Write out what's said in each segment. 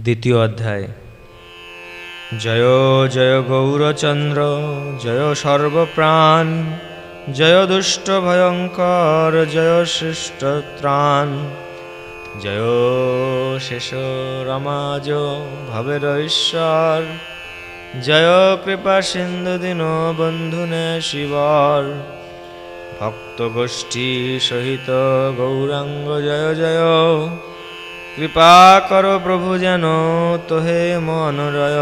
দ্বিতীয় অধ্যায়। জয় জয় গৌরচন্দ্র, জয় সর্বপ্রাণ, জয় দুষ্ট ভয়ঙ্কর, জয় শিষ্ট ত্রাণ, জয় শেষ রমাজ ভবের ঈশ্বর, জয় কৃপা সিন্ধু দিন বন্ধুনে শিবর ভক্ত গোষ্ঠী সহিত গৌরাঙ্গ জয় জয় কৃপা কর প্রভু যেন তোহে মনোরয়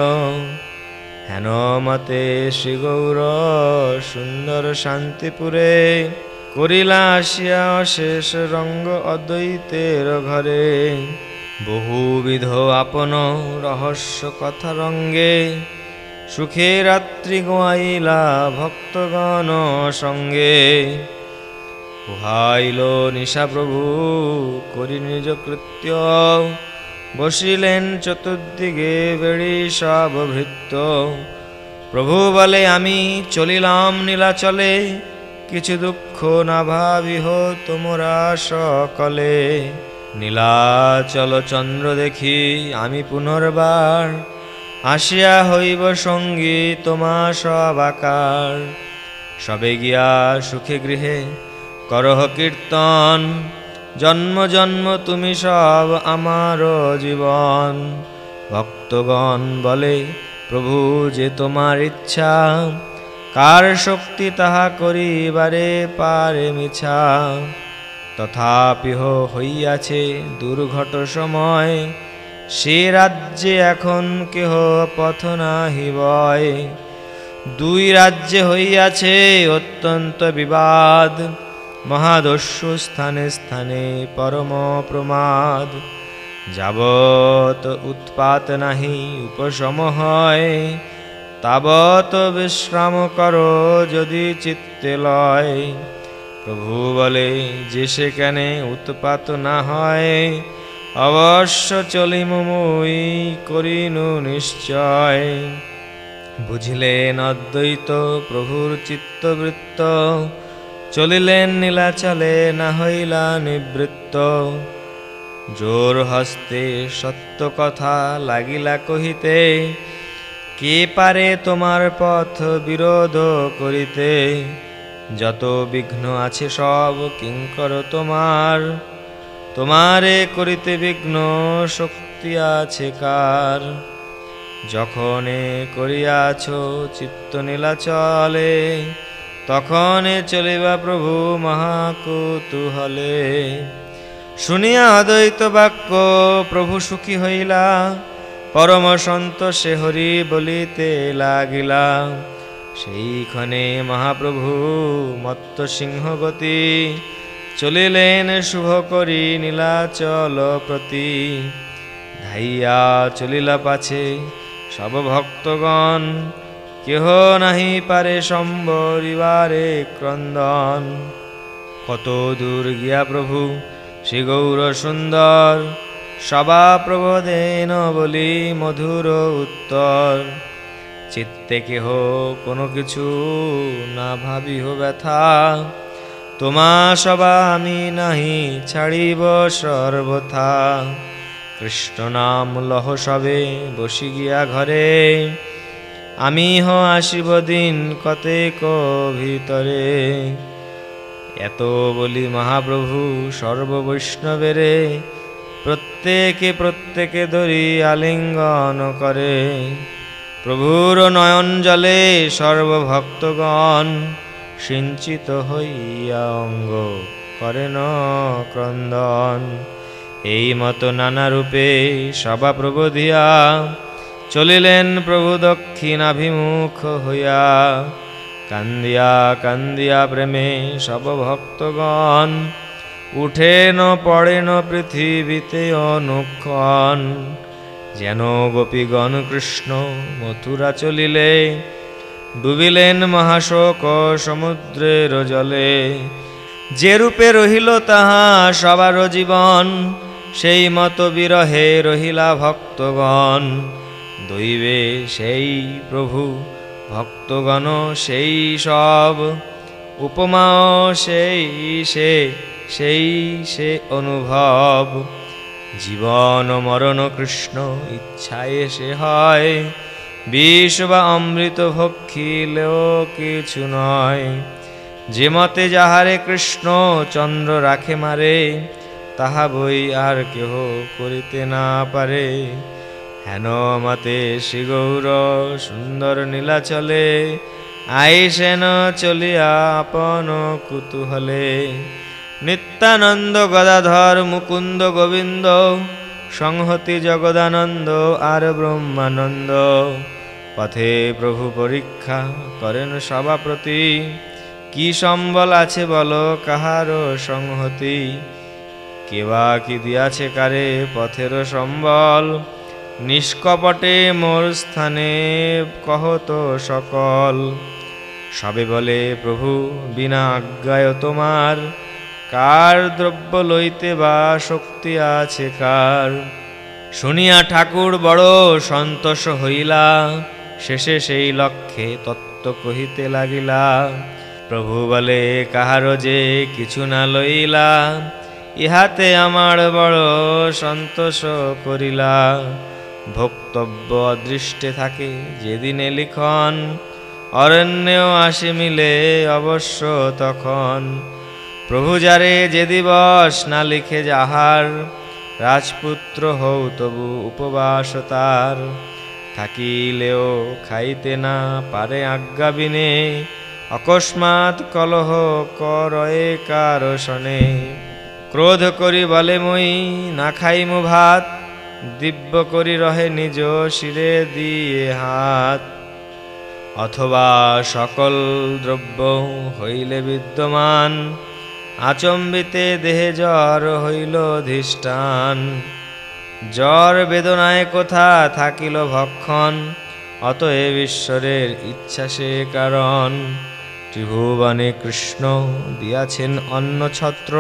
হেন মতে শ্রী গৌর সুন্দর শান্তিপুরে করিলা আসিয়া অশেষ রঙ্গ অদ্বৈতের ঘরে। বহুবিধ আপন রহস্য কথা রঙ্গে সুখে রাত্রি গোয়াইলা ভক্তগণ সঙ্গে। উহাইল নিশা প্রভু, করি নিজ কৃত্য। বসিলেন চতুর্দিকে বেড়ি সব ভৃত্য প্রভু বলে, আমি চলিলাম নীলাচলে, কিছু দুঃখ না ভাবিহ তোমরা সকলে। নীলাচল চন্দ্র দেখি, আমি পুনর্বার আসিয়া হইব সঙ্গী তোমা সব আকার। সবে গিয়া সুখে গৃহে করহ কীর্তন। জন্ম জন্ম, তুমি সব আমার জীবন। ভক্তগণ বলে, প্রভু, যে তোমার ইচ্ছা, কার শক্তি তাহা করিবারে পারে মিছা। তথাপিহ হইয়াছে দুর্ঘট সময়, সে রাজ্যে এখন কেহ পথ নাহি বয়। দুই রাজ্যে হইয়াছে অত্যন্ত বিবাদ মহাদস্যু স্থানে স্থানে পরম প্রমাদ। যাবত উৎপাত নাহি, উপশম হয়। তাবত বিশ্রাম কর যদি চিত্তে লয়। প্রভু বলে, যে সেখানে উৎপাত না হয়, অবশ্য চলিম মুই করিনু নিশ্চয়। বুঝিলেন অদ্বৈত প্রভুর চিত্তবৃত্ত। চলিলেন নীলাচলে, না হইলা নিবৃত্ত। জোর হস্তে সত্য কথা লাগিলা কহিতে, কে পারে তোমার পথ বিরোধ করিতে? যত বিঘ্ন আছে সব কিঙ্কর তোমার। তোমারে করিতে বিঘ্ন শক্তি আছে কার? যখনে করিয়াছ চিত্ত নীলাচলে তখনে চলিবা প্রভু মহাকুতুহলে। শুনিয়া অদ্বৈত বাক্য, প্রভু সুখী হইলা, পরম সন্তোষে হরি বলিতে লাগিলা। সেইক্ষণে মহাপ্রভু মত্ত সিংহগতি চলিলেন শুভ করি নীলাচল প্রতি। ধাইয়া চলিলা পাছে সব ভক্তগণ কেহ নাহি পারে সম্বরিবারে ক্রন্দন। কত দূর গিয়া প্রভু শ্রী গৌর সুন্দর। সবা প্রবোধেন বলি মধুর উত্তর। চিত্তে কেহ কোনো কিছু না ভাবিহ ব্যথা। তোমা সবা আমি নাহি ছাড়িব সর্বথা। কৃষ্ণ নাম লহ সবে, বসি গিয়া ঘরে। আমি হ আসিব দিন কতেক ভিতরে। এত বলি মহাপ্রভু সর্ববৈষ্ণবেরে, প্রত্যেকে প্রত্যেকে ধরি আলিঙ্গন করে। প্রভুর নয়ন জলে সর্বভক্তগণ সিঞ্চিত হইয়া অঙ্গ করেন ক্রন্দন। এই মতো নানা রূপে সভা প্রবোধিয়া চলিলেন প্রভু দক্ষিণাভিমুখ হইয়া। কান্দিয়া কান্দিয়া প্রেমে সব ভক্তগণ, উঠেন পড়েন পৃথিবীতে অনুক্ষণ। যেন গোপীগণ কৃষ্ণ মথুরা চলিলে, ডুবিলেন মহাশোক সমুদ্রের জলে। যে রূপে রহিল তাহা সবার জীবন, সেই মতো বিরহে রহিলা ভক্তগণ। দৈবে সেই প্রভু, ভক্তগণ সেই সব উপমা সেই সে সেই সে অনুভব। জীবন মরণ কৃষ্ণ ইচ্ছায় সে হয়, বিষ বা অমৃত ভক্ষিলেও কিছু নয়। যে মতে যাহারে কৃষ্ণ চন্দ্র রাখে মারে, তাহা বই আর কেহ করিতে না পারে। হেন মতে শ্রী গৌর সুন্দর নীলাচলে আইসেন চলিয়া আপন কুতূহলে। নিত্যানন্দ গদাধর মুকুন্দ গোবিন্দ, সংহতি জগদানন্দ আর ব্রহ্মানন্দ। পথে প্রভু পরীক্ষা করেন সভাপ্রতি কি সম্বল আছে বলো কাহার সংহতি? কেবা কি দিয়াছে কারে পথের সম্বল? নিষ্কপটে মোর স্থানে কহত সকল। সবে বলে, প্রভু, বিনা আজ্ঞায় তোমার কার দ্রব্য লইতে বা শক্তি আছে কার? শুনিয়া ঠাকুর বড় সন্তোষ হইলা, শেষে সেই লক্ষ্যে তত্ত্ব কহিতে লাগিলা। প্রভু বলে, কাহার যে কিছু না লইলা, ইহাতে আমার বড় সন্তোষ করিলা। ভোক্তব্য অদৃষ্টে থাকে যেদিনে লিখন, অরণ্যেও আসে মিলে অবশ্য তখন। প্রভু যারে যে দিবস না লিখে যাহার, রাজপুত্র হও তবু উপবাস তার। থাকিলেও খাইতে না পারে আজ্ঞা বিনে, অকস্মাৎ কলহ করয়ে কারসনে ক্রোধ করি বলে মই, না খাইমু ভাত দিব্য করি রহে নিজ শিরে দিয়ে হাত। অথবা সকল দ্রব্য হইলে বিদ্যমান, আচম্বিতে দেহে জ্বর হইল ধিষ্ঠান। জ্বর বেদনায় কোথা থাকিল ভক্ষণ, অতএব ঈশ্বরের ইচ্ছা সে কারণ। ত্রিভুবনে কৃষ্ণ দিয়াছেন অন্ন ছত্র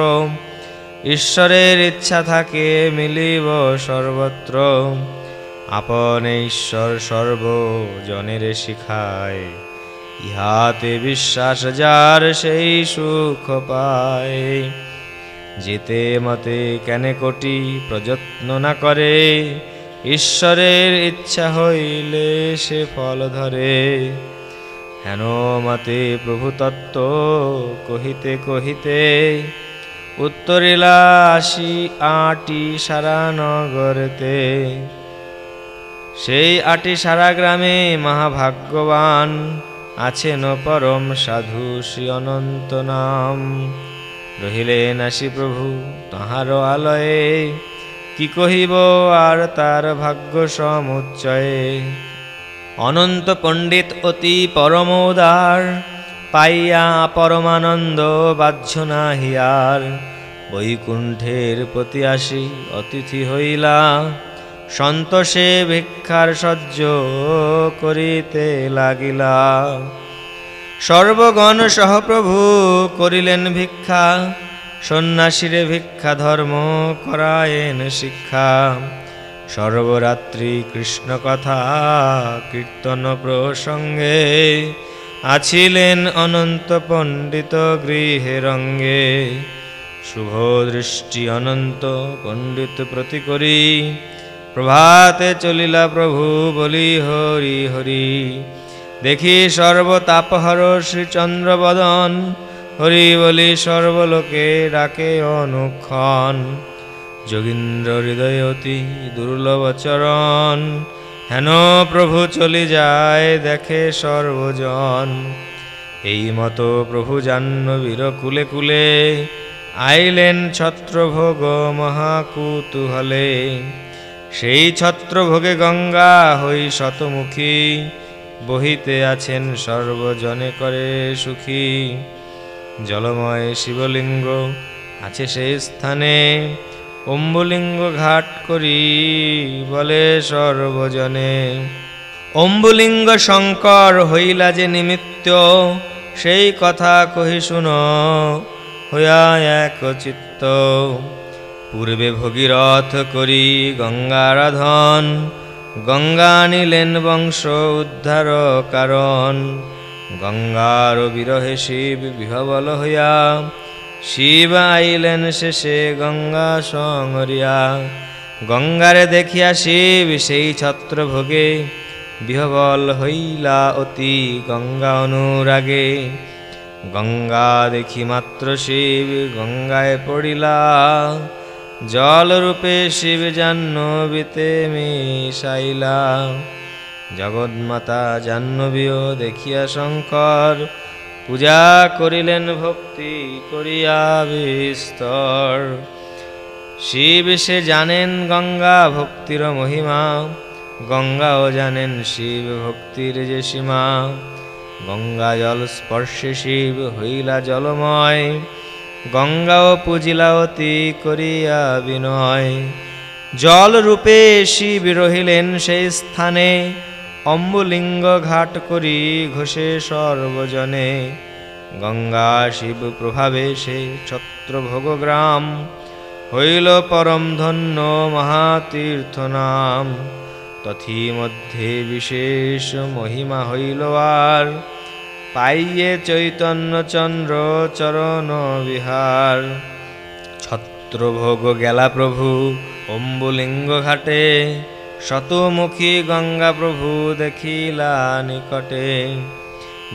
ঈশ্বরের ইচ্ছা থাকে মিলিব সর্বত্র। আপনে ঈশ্বর সর্ব জনের শিখায়, ইহাতে বিশ্বাস যার সেই সুখ পায়। যেতে মতে কেনে কোটি প্রযত্ন না করে, ঈশ্বরের ইচ্ছা হইলে সে ফল ধরে। হেন মতে প্রভু তত্ত্ব কহিতে কহিতে উত্তরিলা আটি সারা নগরেতে সেই আটি সারা গ্রামে মহাভাগ্যবান আছেন পরম সাধু শ্রী অনন্ত নাম। রহিলেন আসি প্রভু তাহার আলয়ে। কি কহিব আর তার ভাগ্য সমুচ্চয়ে? অনন্ত পণ্ডিত অতি পরমোদার পাইয়া পরমানন্দ বাহ্য না হিয়ার বৈকুণ্ঠের প্রতি আসি অতিথি হইলা, সন্তোষে ভিক্ষার সহ্য করিতে লাগিলা। সর্বগণ সহপ্রভু করিলেন ভিক্ষা, সন্ন্যাসীরে ভিক্ষা ধর্ম করায়েন শিক্ষা। সর্বরাত্রি কৃষ্ণ কথা কীর্তন প্রসঙ্গে, আছিলেন অনন্ত পণ্ডিত গৃহে রঙ্গে। শুভ দৃষ্টি অনন্ত পণ্ডিত প্রতি করি প্রভাতে চলিলা প্রভু বলি হরি হরি। দেখি সর্বতাপহর শ্রীচন্দ্রবদন। হরি বলি সর্বলোকে ডাকে অনুক্ষণ। যোগীন্দ্র হৃদয় অতি দুর্লভ চরণ। হেন প্রভু চলি যায়, দেখে সর্বজন। এই মতো প্রভু জাহ্নবীর কুলে কুলে। আইলেন ছত্রভোগ মহাকুতুহলে। সেই ছত্রভোগে গঙ্গা হই শতমুখী, বহিতে আছেন সর্বজনে করে সুখী। জলময় শিবলিঙ্গ আছে সেই স্থানে, অম্বুলিঙ্গ ঘাট করি বলে সর্বজনে। অম্বুলিঙ্গ শঙ্কর হইলা যে নিমিত্ত, সেই কথা কহি শুন হইয়া এক চিত্ত। পূর্বে ভগীরথ করি গঙ্গারাধন, গঙ্গা নিলেন বংশ উদ্ধার কারণ। গঙ্গার বিরহে শিব বিহবল হইয়া, শিব আইলেন শেষে গঙ্গা সংরিয়া গঙ্গারে দেখিয়া শিব সেই ছত্র ভোগে বিহবল হইলা অতি গঙ্গা অনুরাগে। গঙ্গা দেখি মাত্র শিব, গঙ্গায় পড়িলা। জল রূপে শিব জাহ্নবীতে মিশাইলা। জগৎমাতা জাহ্নবীও দেখিয়া শঙ্কর, পূজা করিলেন, ভক্তি করিয়া বিস্তর। শিব সে জানেন গঙ্গা ভক্তির মহিমা, গঙ্গাও জানেন শিব ভক্তির যে সীমা। গঙ্গা জল স্পর্শে শিব হইলা জলময়। গঙ্গাও পূজিলা অতি করিয়া বিনয়। জল রূপে শিব রহিলেন সেই স্থানে। অম্বুলিঙ্গ ঘাট করি ঘোষে সর্বজনে। গঙ্গা শিব প্রভাবে সে ছত্রভোগ গ্রাম। হইল পরম ধন্য মহাতীর্থ নাম তথি মধ্যে বিশেষ মহিমা হইল আর। পাইয়ে চৈতন্য চন্দ্র চরণ বিহার। ছত্রভোগ গেলা প্রভু, অম্বুলিঙ্গ ঘাটে। শতমুখী গঙ্গা প্রভু দেখিলা নিকটে।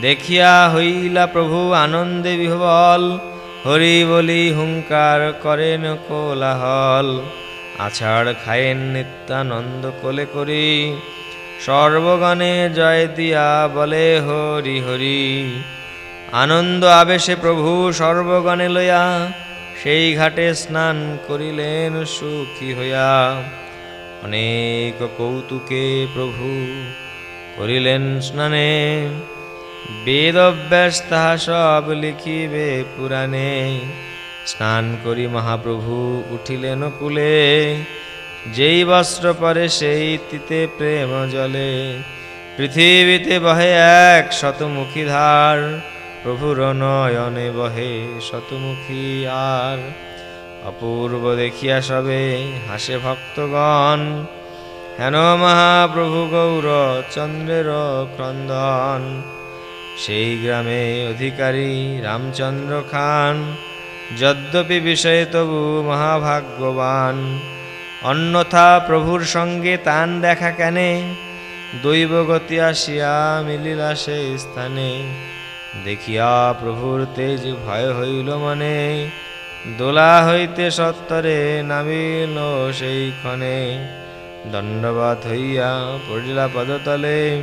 দেখিয়া হইলা প্রভু আনন্দে বিহবল। হরি বলি হুঙ্কার করেন কোলাহল। আছাড় খায়েন নিত্যানন্দ কোলে করি। সর্বগণে জয় দিয়া বলে হরি হরি। আনন্দ আবেশে প্রভু সর্বগণে লইয়া সেই ঘাটে স্নান করিলেন সুখী হইয়া। অনেক কৌতুকে প্রভু করিলেন স্নানে বেদ অভ্যাস তাহা সব লিখিবে পুরাণে। স্নান করি মহাপ্রভু, উঠিলেন কুলে। যেই বস্ত্র পরে সেই তিতে প্রেম জলে। পৃথিবীতে বহে এক শতমুখী ধার, প্রভুর নয়নে বহে শতমুখী আর। অপূর্ব দেখিয়া সবে হাসে ভক্তগণ, হেন মহাপ্রভু গৌর চন্দ্রের ক্রন্দন। সেই গ্রামে অধিকারী রামচন্দ্র খান যদ্যপি বিষয়ে তবু মহাভাগ্যবান। অন্যথা প্রভুর সঙ্গে তান দেখা কেনে? দৈবগতি আসিয়া মিলিলা সেই স্থানে। দেখিয়া প্রভুর তেজ ভয় হইল মনে। দোলা হইতে সত্তরে নামিল সেই ক্ষণে। দণ্ডবাত হইয়া পড়িলা পদতলে।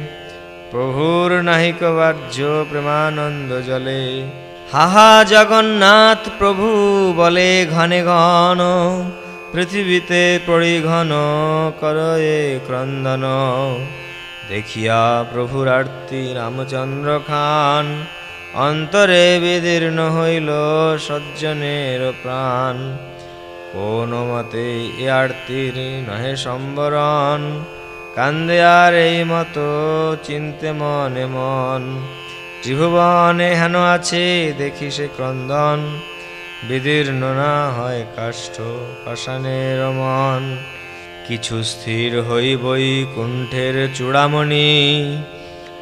প্রভুর নাহিক বাহ্য প্রেমানন্দ জলে। হাহা জগন্নাথ প্রভু বলে ঘনে ঘন, পৃথিবীতে পড়ি ঘন করয়ে ক্রন্দন। দেখিয়া প্রভুর আরতি রামচন্দ্র খান, অন্তরে বিদীর্ণ হইল সজ্জনের প্রাণ। কোন মতে এ আরতির নহে সম্বরণ, কান্দে আর এই মতো চিনতে মনে মন। ত্রিভুবনে হেন আছে, দেখি সে ক্রন্দন। বিদীর্ণ না হয় কাষ্ঠ পাষাণের মন। কিছু স্থির হইবই কুণ্ঠের চূড়ামণি।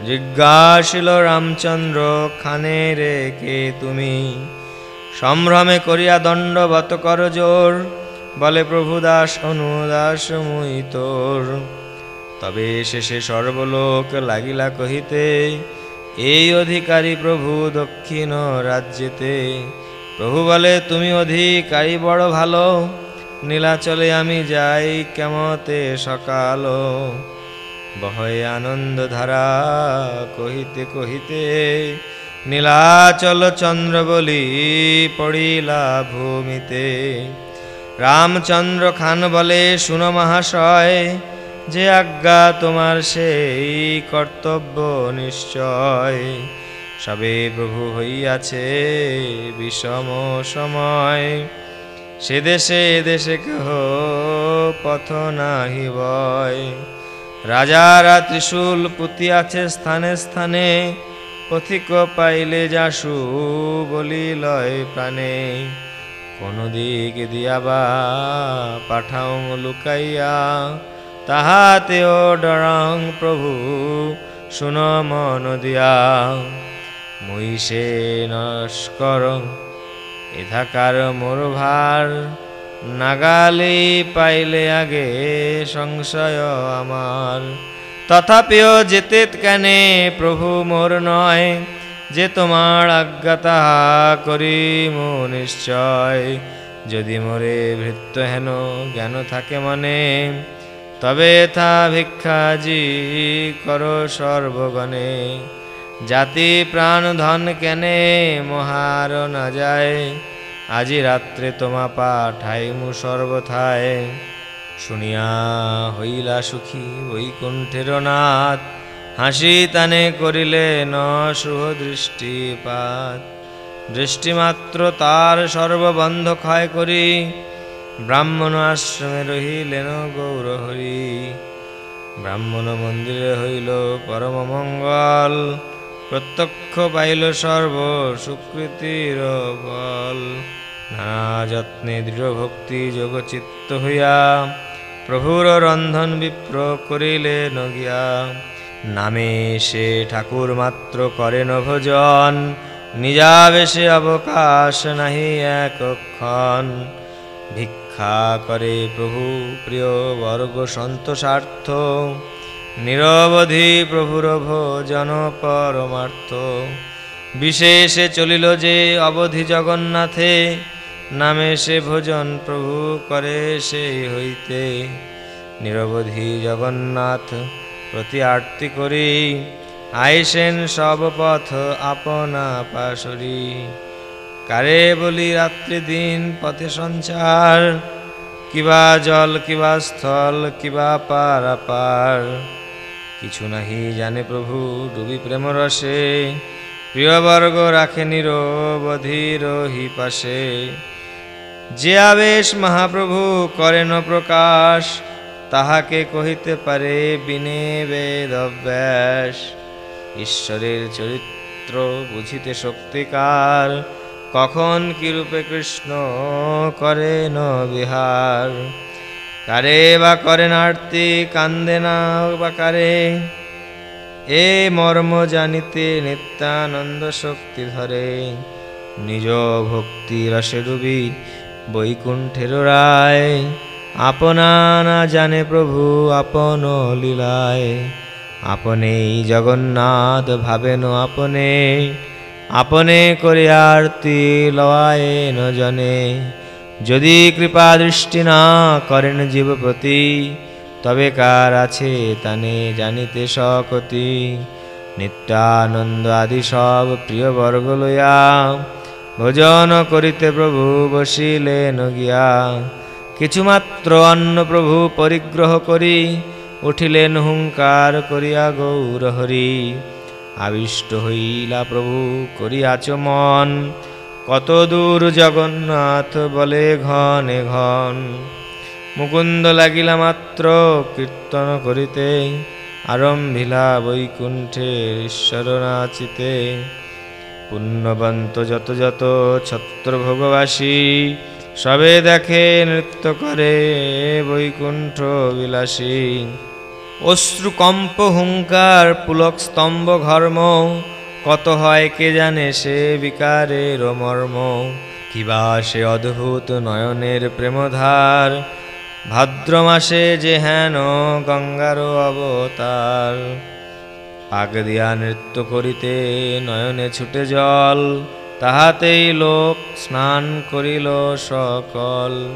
জিজ্ঞাসিল রামচন্দ্র, খানে রে কে তুমি? সম্ভ্রমে করিয়া দণ্ডবত কর জোর। বলে প্রভু দাস অনুদাস মুই তোর। তবে শেষে সর্বলোক লাগিলা কহিতে এই অধিকারী প্রভু দক্ষিণ রাজ্যেতে। প্রভু বলে, তুমি অধিকারী বড় ভালো। নীলাচলে আমি যাই কেমতে সকাল। বহয়ে আনন্দ ধারা কহিতে কহিতে, নীলাচল চন্দ্র বলি পড়িলা ভূমিতে। রামচন্দ্র খান বলে, শুনো মহাশয় যে আজ্ঞা তোমার সেই কর্তব্য নিশ্চয়। সবে প্রভু হইয়াছে বিষম সময়। সে দেশে দেশে কেহ পথ নাহি বয়। রাজারা ত্রিশূল পুতিয়াছে স্থানে স্থানে, পথিক পাইলে যাসু বলি লয় প্রাণে। কোন দিক দিয়াবা পাঠাও লুকাইয়া তাহাতেও ডরং প্রভু, শুন মন দিয়া। সে নস্কর এধাকার মোর ভার। নাগালি পাইলে আগে সংশয় আমার। তথাপিও যেতে কেনে প্রভু মোর নয়, যে তোমার আজ্ঞা তাহা করিম নিশ্চয়। যদি মোরে ভৃত্য হেন, জ্ঞান থাকে মনে তবে থা ভিক্ষাজি কর সর্বগণে। জাতি প্রাণ ধন কেনে, মহার না যায়। আজি রাত্রে তোমা পাঠাইমু সর্বথায়। শুনিয়া হইলা সুখী বৈকুণ্ঠের নাথ। হাসি তানে করিলে ন শুভ দৃষ্টিপাত। দৃষ্টিমাত্র তার সর্ববন্ধ ক্ষয় করি। ব্রাহ্মণ আশ্রমে রহিলেন গৌরহরি ব্রাহ্মণ মন্দিরে হইল পরম মঙ্গল। প্রত্যক্ষ পাইল সর্ব সুকৃতির বল নানা যত্নে দৃঢ় ভক্তি যোগচিত্ত হইয়া প্রভুর রন্ধন বিপ্র করিলে নগিয়া। নামে সে ঠাকুর মাত্র করেন ভোজন। নিজাবেশে অবকাশ নাহি একক্ষণ ভিক্ষা করে প্রভু, প্রিয় বর্গ সন্তোষার্থ নিরবধি প্রভুর ভোজন পরমার্থ। বিশেষে চলিল যে অবধি জগন্নাথে, নামে সে ভোজন প্রভু করে সেই হইতে। নিরবধি জগন্নাথ, প্রতি আরতি করি, আইসেন সব পথ আপনা পাশরি। কারে বলি রাত্রি দিন পথে সঞ্চার? কিবা জল, কিবা স্থল, কিবা পারাপার কিছু নাহি জানে প্রভু, ডুবি প্রেম রসে। প্রিয়বর্গ রাখে নিরবধি রহি পাশে। যে আবেশ মহাপ্রভু করেন প্রকাশ, তাহাকে কহিতে পারে বিনে বেদ অভ্যাস। ঈশ্বরের চরিত্র বুঝিতে শক্তিকার কখন কিরূপে কৃষ্ণ করেন বিহার কারে বা করেন আরতি কান্দে না বা কারে? এ মর্ম জানিতে নিত্যানন্দ শক্তি ধরে। নিজ ভক্তি রসে ডুবি বৈকুণ্ঠের রায়। আপনা না জানে প্রভু আপন লীলায়। আপনেই জগন্নাথ ভাবেন আপনে। আপনে করে আরতি লওয়ায় ন জনে যদি কৃপা দৃষ্টি না করেন জীব প্রতি, তবে কার আছে তানে জানিতে সকতি নিত্যানন্দ আদি সব প্রিয় বর্গ লইয়া, ভোজন করিতে প্রভু বসিলেন গিয়া কিছুমাত্র অন্ন প্রভু পরিগ্রহ করি, উঠিলেন হুঙ্কার করিয়া গৌর হরি আবিষ্ট হইলা প্রভু, করিয়াছ মন। কত দূর জগন্নাথ বলে ঘনে ঘন। মুকুন্দ লাগিলা মাত্র, কীর্তন করিতে। আরম্ভিলা বৈকুণ্ঠের ঈশ্বর নাচিতে পুণ্যবন্ত যত যত ছত্রভোগবাসী, সবে দেখে নৃত্য করে বৈকুণ্ঠ বিলাসী। অশ্রুকম্প হুঙ্কার পুলক স্তম্ভ ঘর্ম কত হয় কে জানে সে বিকারের মর্ম। কিবা সে অদ্ভুত নয়নের প্রেমধার। ভাদ্র মাসে যে হেন গঙ্গার অবতার। পাক দিয়া নৃত্য করিতে নয়নে ছুটে জল। তাহাতেই লোক স্নান করিল সকল।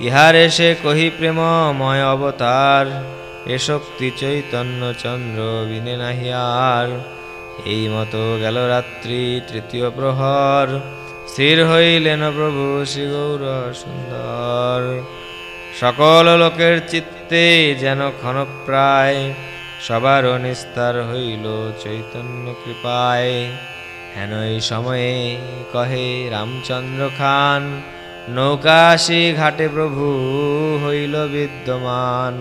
ইহারে সে কহি প্রেমময় অবতার। এ শক্তি চৈতন্য চন্দ্র বিনে নাহিয়ার এই মতো গেল রাত্রি তৃতীয় প্রহর। স্থির হইলেন প্রভু শ্রী গৌর সুন্দর। সকল লোকের চিত্তে যেন ক্ষণপ্রায় সবার নিস্তার হইল চৈতন্য কৃপায়। হেন এই সময়ে কহে রামচন্দ্র খান নৌকাশি ঘাটে প্রভু হইল বিদ্যমান।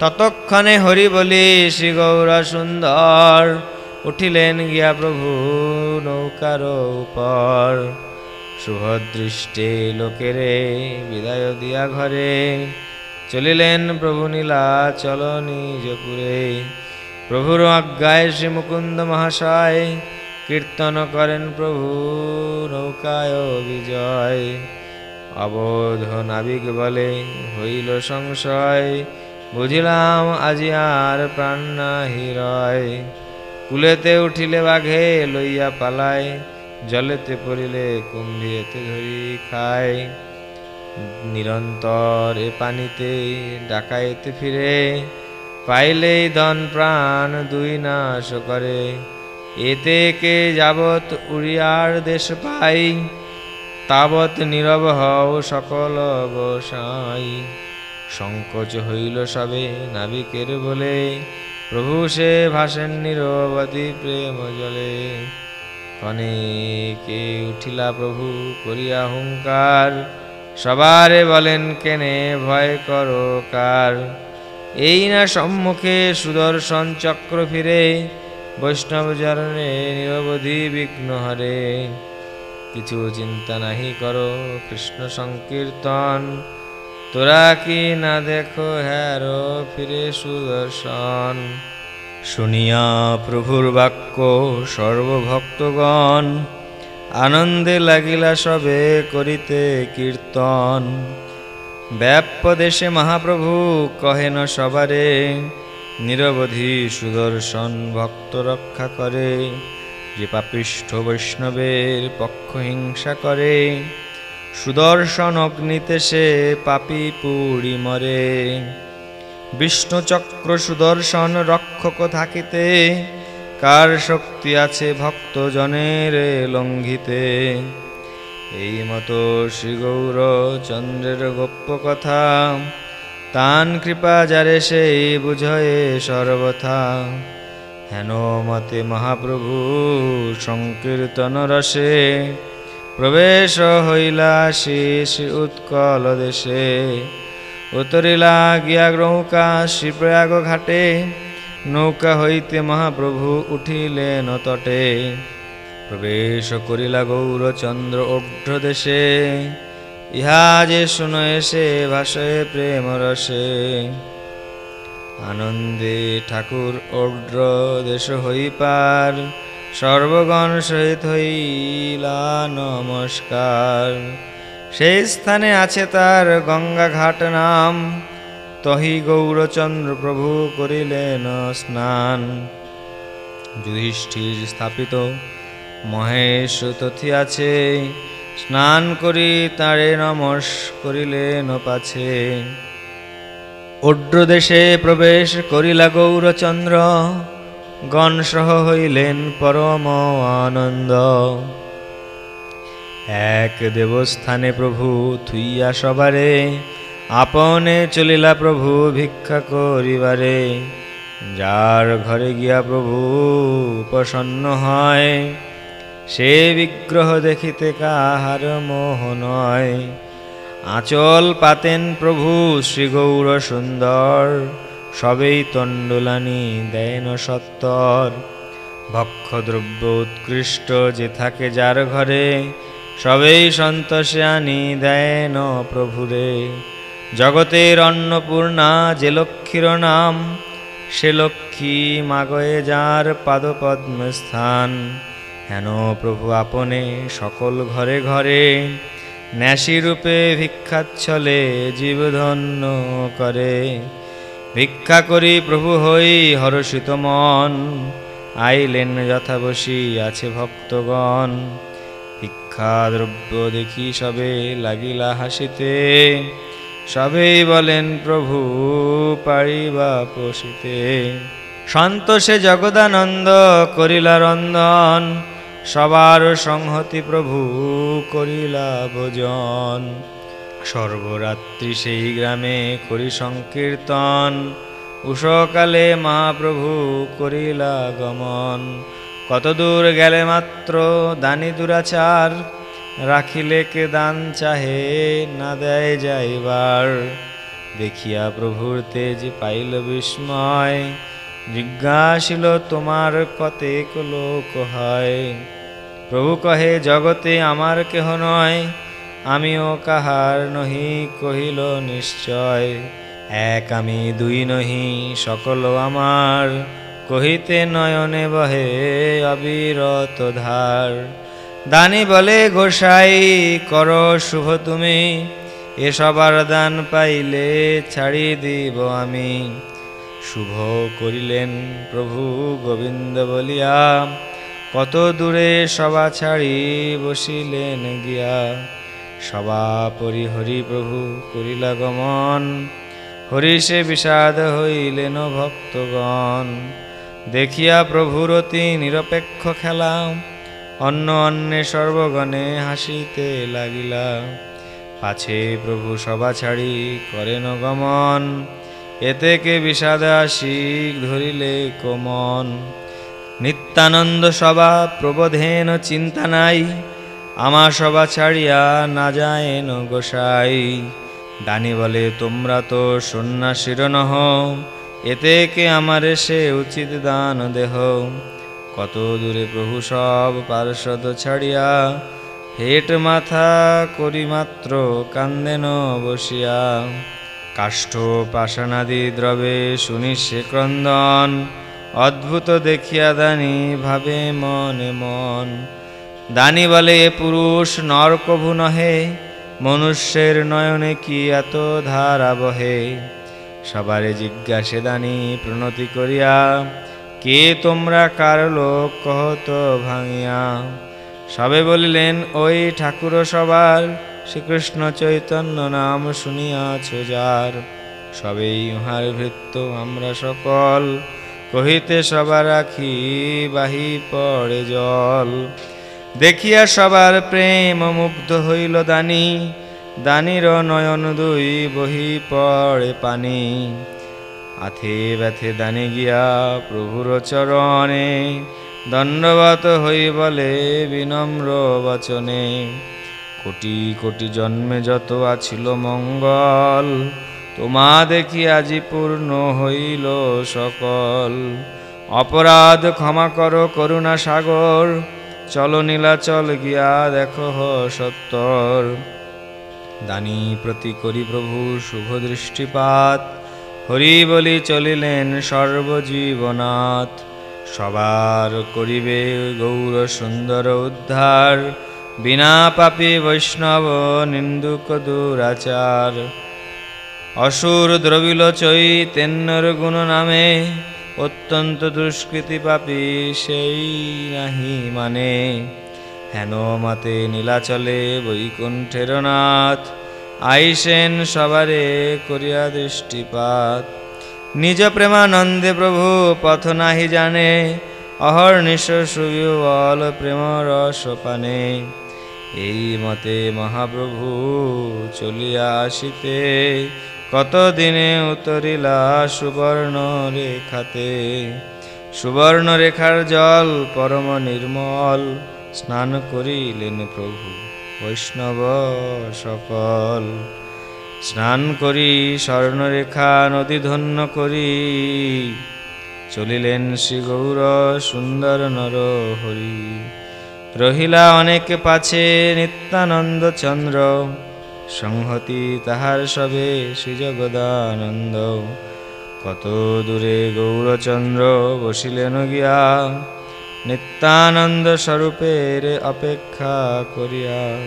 ততক্ষণে হরি বলি, শ্রী গৌর সুন্দর। উঠিলেন গিয়া প্রভু নৌকার উপর। শুভদৃষ্টে লোকেরে বিদায় দিয়া ঘরে চলিলেন প্রভু নীলা চল নিজপুরে প্রভুর আজ্ঞায় শ্রী মুকুন্দ মহাশয় কীর্তন করেন প্রভু নৌকায় বিজয়। অবোধ নাবিক বলে হইল সংশয়। বুঝিলাম আজি আর প্রাণ নাহি রয়। কুলেতে উঠিলে বাঘে লইয়া পালায়, জলেতে পড়িলে কুম্ভীরেতে ধরি খায়। নিরন্তর এ পানিতে ডাকাইতে ফিরে, পাইলেই ধন প্রাণ দুই নাশ করে। এতে কে যাবৎ উড়িয়ার দেশ পাই, তাবৎ নীরব হও সকল গোসাই। সংকোচ হইল সবে নাবিকের বলে। প্রভু সে ভাসেন নিরবধি প্রেম জলে। কে উঠিলা প্রভু করিয়া হুঙ্কার? সবারে বলেন, কেনে ভয় করো কার? এই না সম্মুখে সুদর্শন চক্র ফিরে, বৈষ্ণব জরণে নিরবধি বিঘ্ন হরে। কিছু চিন্তা নাহি করো, কৃষ্ণ সংকীর্তন। তোরা কি না দেখো হ্যারো ফিরে সুদর্শন? শুনিয়া প্রভুর বাক্য সর্বভক্তগণ, আনন্দে লাগিলা সবে করিতে কীর্তন। ব্যাপ্য দেশে মহাপ্রভু কহেন সবারে, নিরবধি সুদর্শন ভক্ত রক্ষা করে যে পাপিষ্ঠ বৈষ্ণবের পক্ষ হিংসা করে। সুদর্শন অগ্নিতে সে পাপি পুড়ি মরে। বিষ্ণুচক্র সুদর্শন রক্ষক থাকিতে, কার শক্তি আছে ভক্তজনের লঙ্ঘিতে? এই মতো শ্রী গৌর চন্দ্রের গোপ্য কথা, তান কৃপা যারে সেই বুঝয়ে সর্বথা। হেন মতে মহাপ্রভু সংকীর্তন রসে প্রবেশ হইলা শেষ উৎকল দেশে। উতরিলা গিয়া নৌকা শ্রীপ্রয়াগ ঘাটে। নৌকা হইতে মহাপ্রভু উঠিলেন তটে। প্রবেশ করিলা গৌরচন্দ্র অভ্র দেশে। ইহা যে শুনো এসে ভাষে প্রেম রসে। আনন্দে ঠাকুর অভ্র দেশ হই পার সর্বগণ সহিত হইলা নমস্কার। সেই স্থানে আছে তার গঙ্গা ঘাট নাম। তহি গৌরচন্দ্র প্রভু করিলেন স্নান। যুধিষ্ঠির স্থাপিত মহেশ তথি আছে। স্নান করি তাঁরে নমস করিলেন পাছে। অড্র দেশে প্রবেশ করিলা গৌরচন্দ্র। গণসহ হইলেন পরম আনন্দ। এক দেবস্থানে প্রভু থুইয়া সবারে, আপনে চলিলা প্রভু ভিক্ষা করিবারে। যার ঘরে গিয়া প্রভু প্রসন্ন হয়, সে বিগ্রহ দেখিতে কাহার মোহ নয়। আঁচল পাতেন প্রভু শ্রী গৌর সুন্দর সবেই তণ্ডলানি দেন সত্তর। ভক্ষদ্রব্য উৎকৃষ্ট যে থাকে যার ঘরে, সবেই সন্তোষে আনি দেন প্রভুরে। জগতের অন্নপূর্ণা যে লক্ষ্মীর নাম, সে লক্ষ্মী মাগয়ে যার পাদপদ্ম স্থান। হেন প্রভু আপনে সকল ঘরে ঘরে ন্যাসী রূপে ভিক্ষাচ্ছলে জীবধন্য করে। ভিক্ষা করি প্রভু হই, হরষিত মন। আইলেন যথাবশী, আছে ভক্তগণ। ভিক্ষা দ্রব্য দেখি সবে লাগিলা হাসিতে। সবেই বলেন, প্রভু পারিবা পোষিতে। সন্তোষে জগদানন্দ করিলা রন্ধন। সবার সংহতি প্রভু করিলা ভোজন। সর্বরাত্রি সেই গ্রামে করি সংকীর্তন। উষকালে মহাপ্রভু করিলা গমন। কত দূর গেলে মাত্র দানি দুরাচার? রাখিলে কে দান চাহে, না দেয় যাইবার? দেখিয়া প্রভুর তেজ পাইল বিস্ময়। জিজ্ঞাসিল, তোমার কতেক লোক হয়? প্রভু কহে, জগতে আমার কেহ নয়। আমিও কাহার নহি কহিল নিশ্চয়। এক আমি, দুই নহি, সকল আমার। কহিতে নয়নে বহে অবিরত ধার। দানি বলে, গোসাই, কর শুভ তুমি। এ সবার দান পাইলে ছাড়ি দিব আমি। শুভ করিলেন প্রভু গোবিন্দ বলিয়া। কত দূরে সভা ছাড়ি বসিলেন গিয়া। সভা পরিহরি প্রভু করিলা গমন। হরিষে বিষাদ হইলেন ভক্তগণ। দেখিয়া প্রভুর অতি নিরপেক্ষ খেলা, অন্য অন্যে সর্বগণে হাসিতে লাগিলা। পাছে প্রভু সভা ছাড়ি করেন গমন, এতে কে বিষাদ আসি ধরিলে কমন। নিত্যানন্দ সভা প্রবোধেন চিন্তা নাই আমা সভা ছাড়িয়া না যায়েন গোসাই। দানি বলে, তোমরা তো সন্ন্যাসীর নহ, এতে কে আমারে সে উচিত দান দেহ? কত দূরে প্রভু সব পার্শ্বদ ছাড়িয়া, হেট মাথা করি মাত্র কান্দেন বসিয়া। কাষ্ঠ পাষাণাদি দ্রবে শুনি সে ক্রন্দন, অদ্ভুত দেখিয়া দানি ভাবে মনে মন। দানি বলে, এ পুরুষ নর কভু নহে, মনুষ্যের নয়নে কি এত ধারা বহে? সবারে জিজ্ঞাসে, দানি, প্রণতি করিয়া, কে তোমরা কার লোক কহত ভাঙিয়া? সবে বলিলেন, ওই ঠাকুর সবার শ্রীকৃষ্ণ চৈতন্য নাম শুনিয়াছ যার। সবেই উহার ভৃত্য, আমরা সকল কহিতে সবার রাখি বাহি পড়ে জল। দেখিয়া সবার প্রেম মুগ্ধ হইল দানি। দানির নয়ন দুই বহি পড়ে পানি। আথে ব্যথে দানি গিয়া প্রভুর চরণে দণ্ডবত হই বলে বিনম্র বচনে। কোটি কোটি জন্মে যত আছিল মঙ্গল, তোমা দেখি আজি পূর্ণ হইল সকল। অপরাধ ক্ষমা করো, করুণা সাগর চলো নীলাচল গিয়া দেখো সত্তর। দানি প্রতি করি প্রভু শুভ দৃষ্টিপাত। হরি বলি চলিলেন সর্বজীবনাথ। সবার করিবে গৌর সুন্দর উদ্ধার। বিনা পাপী বৈষ্ণব নিন্দুক দুরাচার। অসুর দ্রবিল চৈতেন্যর গুণ নামে অত্যন্ত দুষ্কৃতি পাপী সেই নাহি মানে। হেন মাতে নীলাচলে বৈকুণ্ঠের নাথ, আইসেন সবারে করিয়া দৃষ্টিপাত। নিজ প্রেমানন্দে প্রভু পথ নাহি জানে অহর্নিশ সুবিবল প্রেম রস পানে। এই মতে মহাপ্রভু চলিয়া আসিতে কত দিনে উতরিলা সুবর্ণ রেখাতে? সুবর্ণ রেখার জল পরম নির্মল, স্নান করিলেন প্রভু বৈষ্ণব সকল। স্নান করি, স্বর্ণরেখা নদী ধন্য করি, চলিলেন শ্রী গৌর সুন্দর নর হরি। রহিলা অনেক পাছে নিত্যানন্দ চন্দ্র সংহতি তাহার সবে শ্রীজগদানন্দ কত দূরে গৌরচন্দ্র বসিলেন গিয়া, নিত্যানন্দ স্বরূপের অপেক্ষা করিয়া।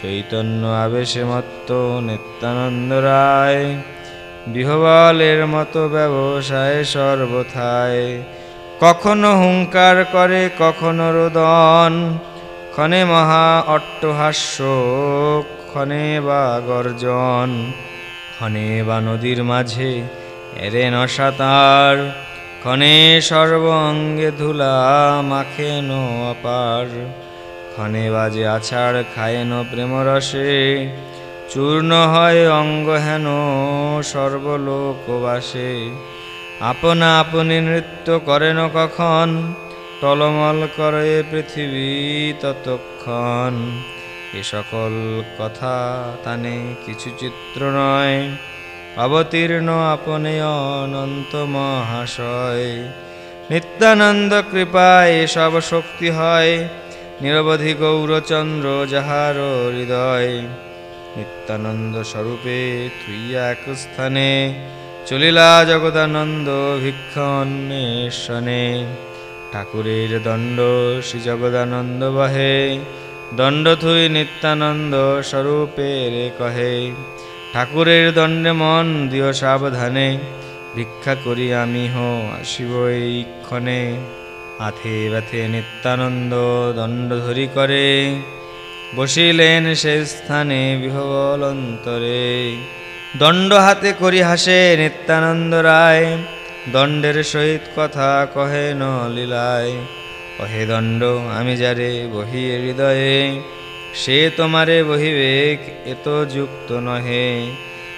চৈতন্য আবেশে মত্ত নিত্যানন্দ রায়, বিহবলের মতো ব্যবসায় সর্বথায়। কখনো হুঙ্কার করে, কখনো রোদন, ক্ষণে মহা অট্টহাস্য ক্ষণে বা গর্জন, ক্ষণে বা নদীর মাঝে এরে নসাতার ক্ষণে সর্ব অঙ্গে ধুলা মাখেন অপার, ক্ষণে বাজে আছাড় খায় খায়েন প্রেমরসে, চূর্ণ হয় অঙ্গ হেন সর্বলোকবাসে। আপনা আপনি নৃত্য করেন কখন, টলমল করে পৃথিবী ততক্ষণ। এ সকল কথা তানে কিছু চিত্র নয়। অবতীর্ণ আপনে অনন্ত মহাশয়। নিত্যানন্দ কৃপায় সব শক্তি হয়। নিরবধি গৌরচন্দ্র যাহার হৃদয়। নিত্যানন্দ স্বরূপে থুইয়া এক স্থানে। চলিলা জগদানন্দ ভিক্ষণেশনে ঠাকুরের দণ্ড শ্রী জগদানন্দ বহে। দণ্ড নিত্যানন্দ স্বরূপে রে কহে, ঠাকুরের দণ্ডে মন দিও সাবধানে, ভিক্ষা করি আমি হো আসিব এই ক্ষণে আথে ব্যথে নিত্যানন্দ দণ্ড ধরি করে, বসিলেন সে স্থানে বিহবল অন্তরে দণ্ড হাতে করি হাসে নিত্যানন্দ রায়, দণ্ডের সহিত কথা কহে ন লীলায়। কহে, দণ্ড, আমি যারে বহি হৃদয়ে, সে তোমারে বহিবেক এত যুক্ত নহে।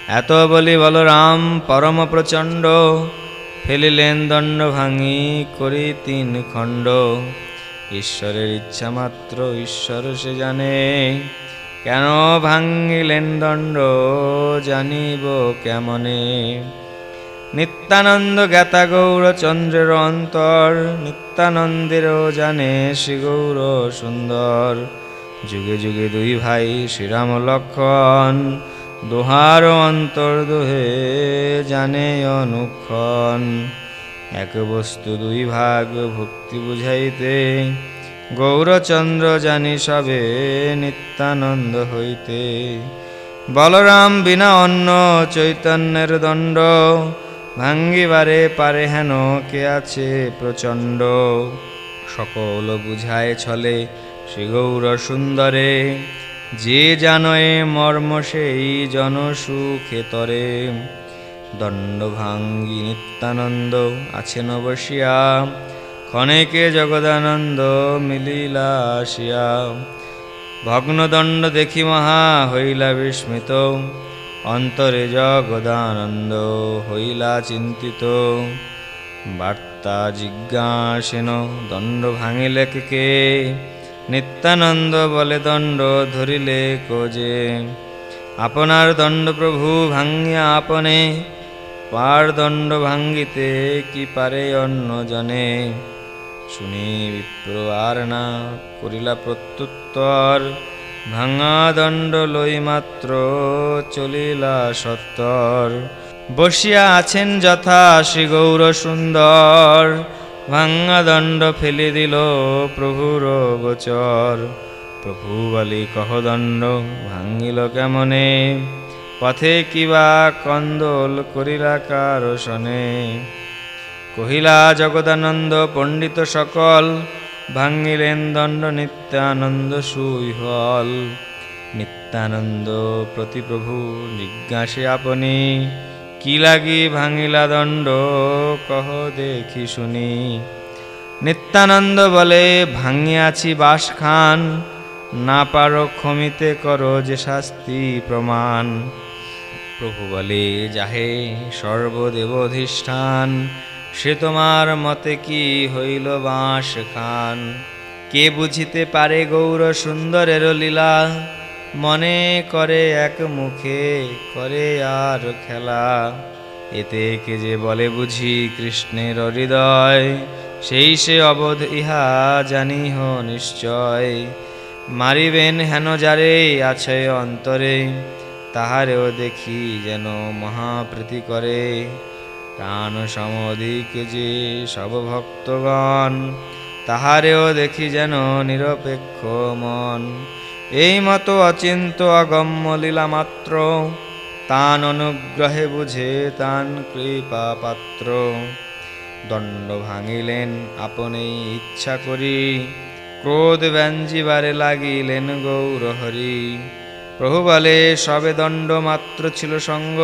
এত বলি বলরাম পরম প্রচণ্ড, ফেলিলেন দণ্ড ভাঙি করি তিন খণ্ড। ঈশ্বরের ইচ্ছা মাত্র ঈশ্বর সে জানে, কেন ভাঙিলেন দণ্ড জানিব কেমনে? নিত্যানন্দ জ্ঞাতা গৌরচন্দ্রের অন্তর নিত্যানন্দেরও জানে শ্রী গৌর সুন্দর। যুগে যুগে দুই ভাই শ্রীরাম লক্ষণ, দোহার অন্তর দোহে জানে অনুক্ষণ। এক বস্তু দুই ভাগ ভক্তি বুঝাইতে গৌরচন্দ্র জানি সবে নিত্যানন্দ হইতে। বলরাম বিনা অন্য চৈতন্যের দণ্ড ভাঙ্গিবারে পারে হেন কে আছে প্রচণ্ড। সকল বুঝায় ছলে শ্রী গৌর সুন্দরে, যে জানয়ে মর্ম সেই জন সুখে তরে। দণ্ড ভাঙ্গি নিত্যানন্দ আছেন বসিয়া ক্ষণেকে জগদানন্দ মিলিলা আসিয়া। ভগ্নদণ্ড দেখি মহা হইলা বিস্মিত অন্তরে জগদানন্দ হইলা চিন্তিত। বার্তা জিজ্ঞাসেন, দণ্ড ভাঙিলে কে নিত্যানন্দ বলে, দণ্ড ধরিলে কোজে? আপনার দণ্ড প্রভু ভাঙ্গিয়া আপনে, পার দণ্ড ভাঙ্গিতে কি পারে অন্য জনে? শুনি বিপ্র আর না করিলা প্রত্যুত্তর ভাঙা দণ্ড লই মাত্র চলিলা সত্তর। বসিয়া আছেন যথা শ্রী গৌর সুন্দর। ভাঙা দণ্ড ফেলি দিল প্রভুর গোচর। প্রভু বলি, কহ দণ্ড ভাঙ্গিল কেমনে? পথে কিবা কন্দল করিলা কারও শনে কহিলা, জগদানন্দ, পণ্ডিত সকল ভাঙ্গিলেন দণ্ড নিত্যানন্দ সুইহল। নিত্যানন্দ প্রতি প্রভু জিজ্ঞাসে আপনি, কি লাগি ভাঙিলা দণ্ড? কহ দেখি শুনি। নিত্যানন্দ বলে, ভাঙিয়াছি বাস খান না পারো ক্ষমিতে করো যে শাস্তি প্রমাণ। প্রভু বলে, যাহে সর্বদেবধিষ্ঠান সে তোমার মতে কি হইল বাঁশ খান কে বুঝিতে পারে গৌর সুন্দরের লীলা? মনে করে এক মুখে করে আর খেলা। এতে কে যে বলে বুঝি কৃষ্ণের হৃদয়? সেই সে অবোধ ইহা জানিহ নিশ্চয়। মারিবেন হেন যারে, আছে অন্তরে। তাহারেও দেখি যেন মহাপ্রীতি করে। প্রাণ সমধিক যে সব ভক্তগণ, তাহারেও দেখি যেন নিরপেক্ষ মন। এই মতো অচিন্ত অগম্য লীলা মাত্র, তান অনুগ্রহে বুঝে তান কৃপা পাত্র। দণ্ড ভাঙিলেন আপনি ইচ্ছা করি, ক্রোধ ব্যঞ্জিবারে লাগিলেন গৌরহরি। প্রভু বলে সবে দণ্ড মাত্র ছিল সঙ্গ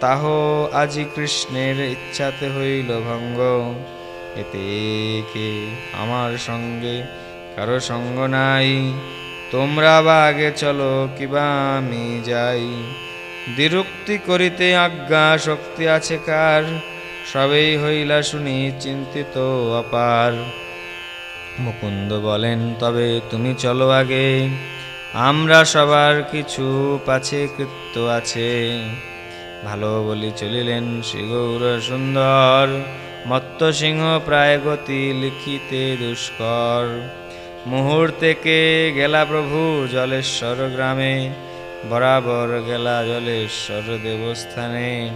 তাহ আজি কৃষ্ণের ইচ্ছাতে হইল ভঙ্গ। এতে কে আমার সঙ্গে? কারও সঙ্গ নাই। তোমরা বা আগে চলো, কিবা আমি যাই। দ্বিরুক্তি করিতে আজ্ঞা, শক্তি আছে কার? সবেই হইলা শুনি চিন্তিত, অপার। মুকুন্দ বলেন, তবে তুমি চলো আগে। আমরা সবার কিছু পাছে কৃত্য আছে। ভালো বলি চলিলেন শ্রী গৌর সুন্দর। মত্ত সিংহ প্রায় গতি লিখিতে দুষ্কর। মুহূর্তেকে গেলা প্রভু জলেশ্বর গ্রামে? বরাবর গেলা জলেশ্বর দেবস্থানে।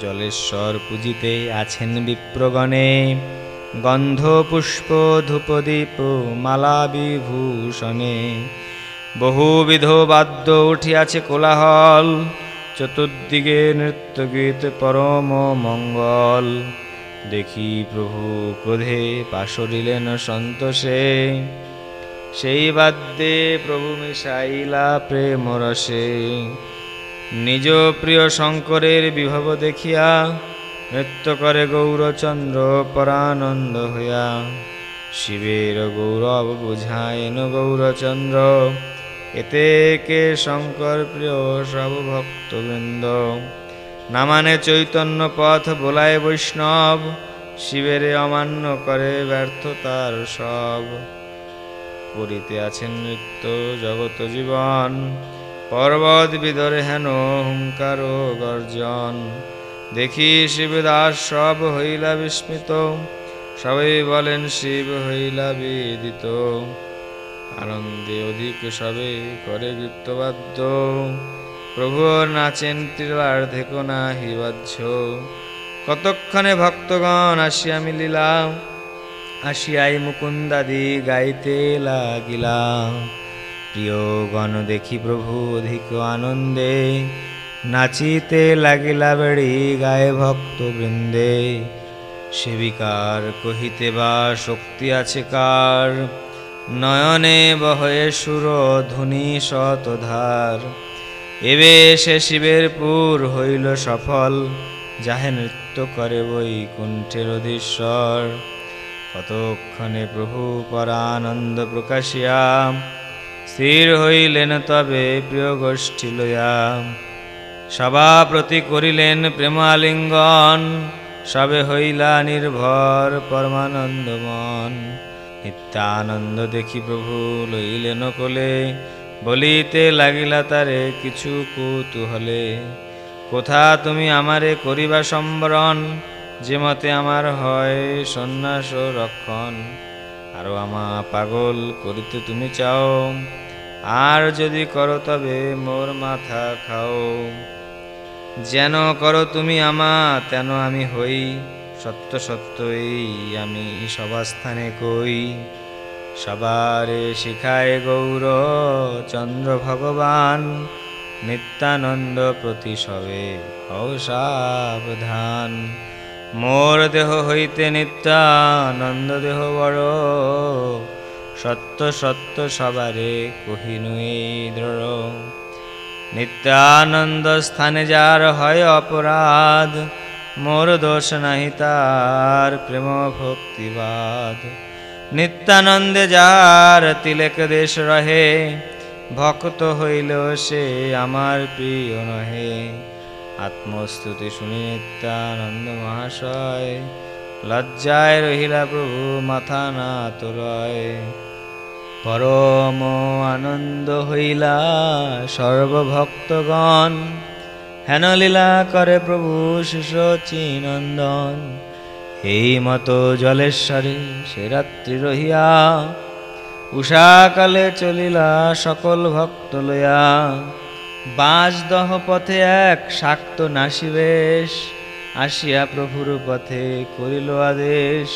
জলেশ্বর পুজিতে আছেন বিপ্রগণে। গন্ধ, পুষ্প, ধূপদীপ, মালা বিভূষণে। বহুবিধ বাদ্য উঠিয়াছে কোলাহল। চতুর্দিকে নৃত্যগীত পরম মঙ্গল। দেখি প্রভু ক্রোধে পাশরিলেন সন্তোষে। সেই বাদ্যে প্রভু মিশাইলা প্রেম রসে। নিজ প্রিয় শঙ্করের বিভব দেখিয়া নৃত্য করে গৌরচন্দ্র পরানন্দ হইয়া। শিবের গৌরব বুঝায়েন গৌরচন্দ্র। এতে কে শঙ্কর প্রিয় সব ভক্তবৃন্দ? নামানে চৈতন্য পথ বোলায় বৈষ্ণব, শিবের অমান্য করে ব্যর্থতার সব। করিতে আছেন নৃত্য জগত জীবন, পর্বত বিদরে হেন হুঙ্কার গর্জন। দেখি শিবদাস সব হইলা বিস্মিত, সবাই বলেন শিব হইলা বেদিত। আনন্দে অধিক সবে করে গীতবাদ্য প্রভু নাচেন তীরার্ধে কোনা হিবাজ্য কতক্ষণে ভক্তগণ আসিয়া মিলিলা আসিয়াই মুকুন্দাদি গাইতে লাগিলা প্রিয় গণ দেখি প্রভু অধিক আনন্দে, নাচিতে লাগিলা বেড়ি গায়ে ভক্ত বৃন্দে সেবিকার কহিতে বা শক্তি আছে কার? নয়নে বহয়ে সুর ধুনি শতধার এবে সে শিবের পুর হইল সফল, যাহে নৃত্য করে বই কুণ্ঠের অধীশ্বর। কতক্ষণে প্রভু পরানন্দ প্রকাশিয়া, স্থির হইলেন তবে প্রিয় গোষ্ঠী লইয়া সভাপ্রতি করিলেন প্রেমালিঙ্গন, সবে হইলা নির্ভর পরমানন্দ মন নিত্যানন্দ দেখি প্রভু লইলেন কোলে, বলিতে লাগিলা তারে কিছু কৌতূহলে। কোথা তুমি আমারে করিবা সম্বরণ? যে মতে আমার হয় সন্ন্যাস রক্ষণ। আরও আমা পাগল করিতে তুমি চাও? আর যদি করো তবে মোর মাথা খাও। যেন করো তুমি আমা, তেন আমি হই। সত্য সত্যই আমি সবাস্থানে কই। সবারে শিখায় গৌর চন্দ্র ভগবান, নিত্যানন্দ প্রতি সবে হও সাবধান। মোর দেহ হইতে নিত্যানন্দ দেহ বড়, সত্য সত্য সবারে কহিনুই দৃঢ়। নিত্যানন্দ স্থানে যার হয় অপরাধ মোর দোষ নাহি তার প্রেম ভক্তিবাদ। নিত্যানন্দে যার তিলেক দেশ রহে, ভক্ত হইল সে আমার প্রিয় নহে। আত্মস্তুতি শুনি নিত্যানন্দ মহাশয়, লজ্জায় রহিলা প্রভু মাথা না তোরয় পরম আনন্দ হইলা সর্বভক্তগণ হেন লীলা করে প্রভু শিশচিনন্দন এই মতো জলেশ্বরে সে রাত্রি রহিয়া, উষাকালে চলিলা সকল ভক্ত লইয়া বাঁশদহ পথে এক শাক্ত নাসিবেশ আসিয়া প্রভুর পথে করিল আদেশ।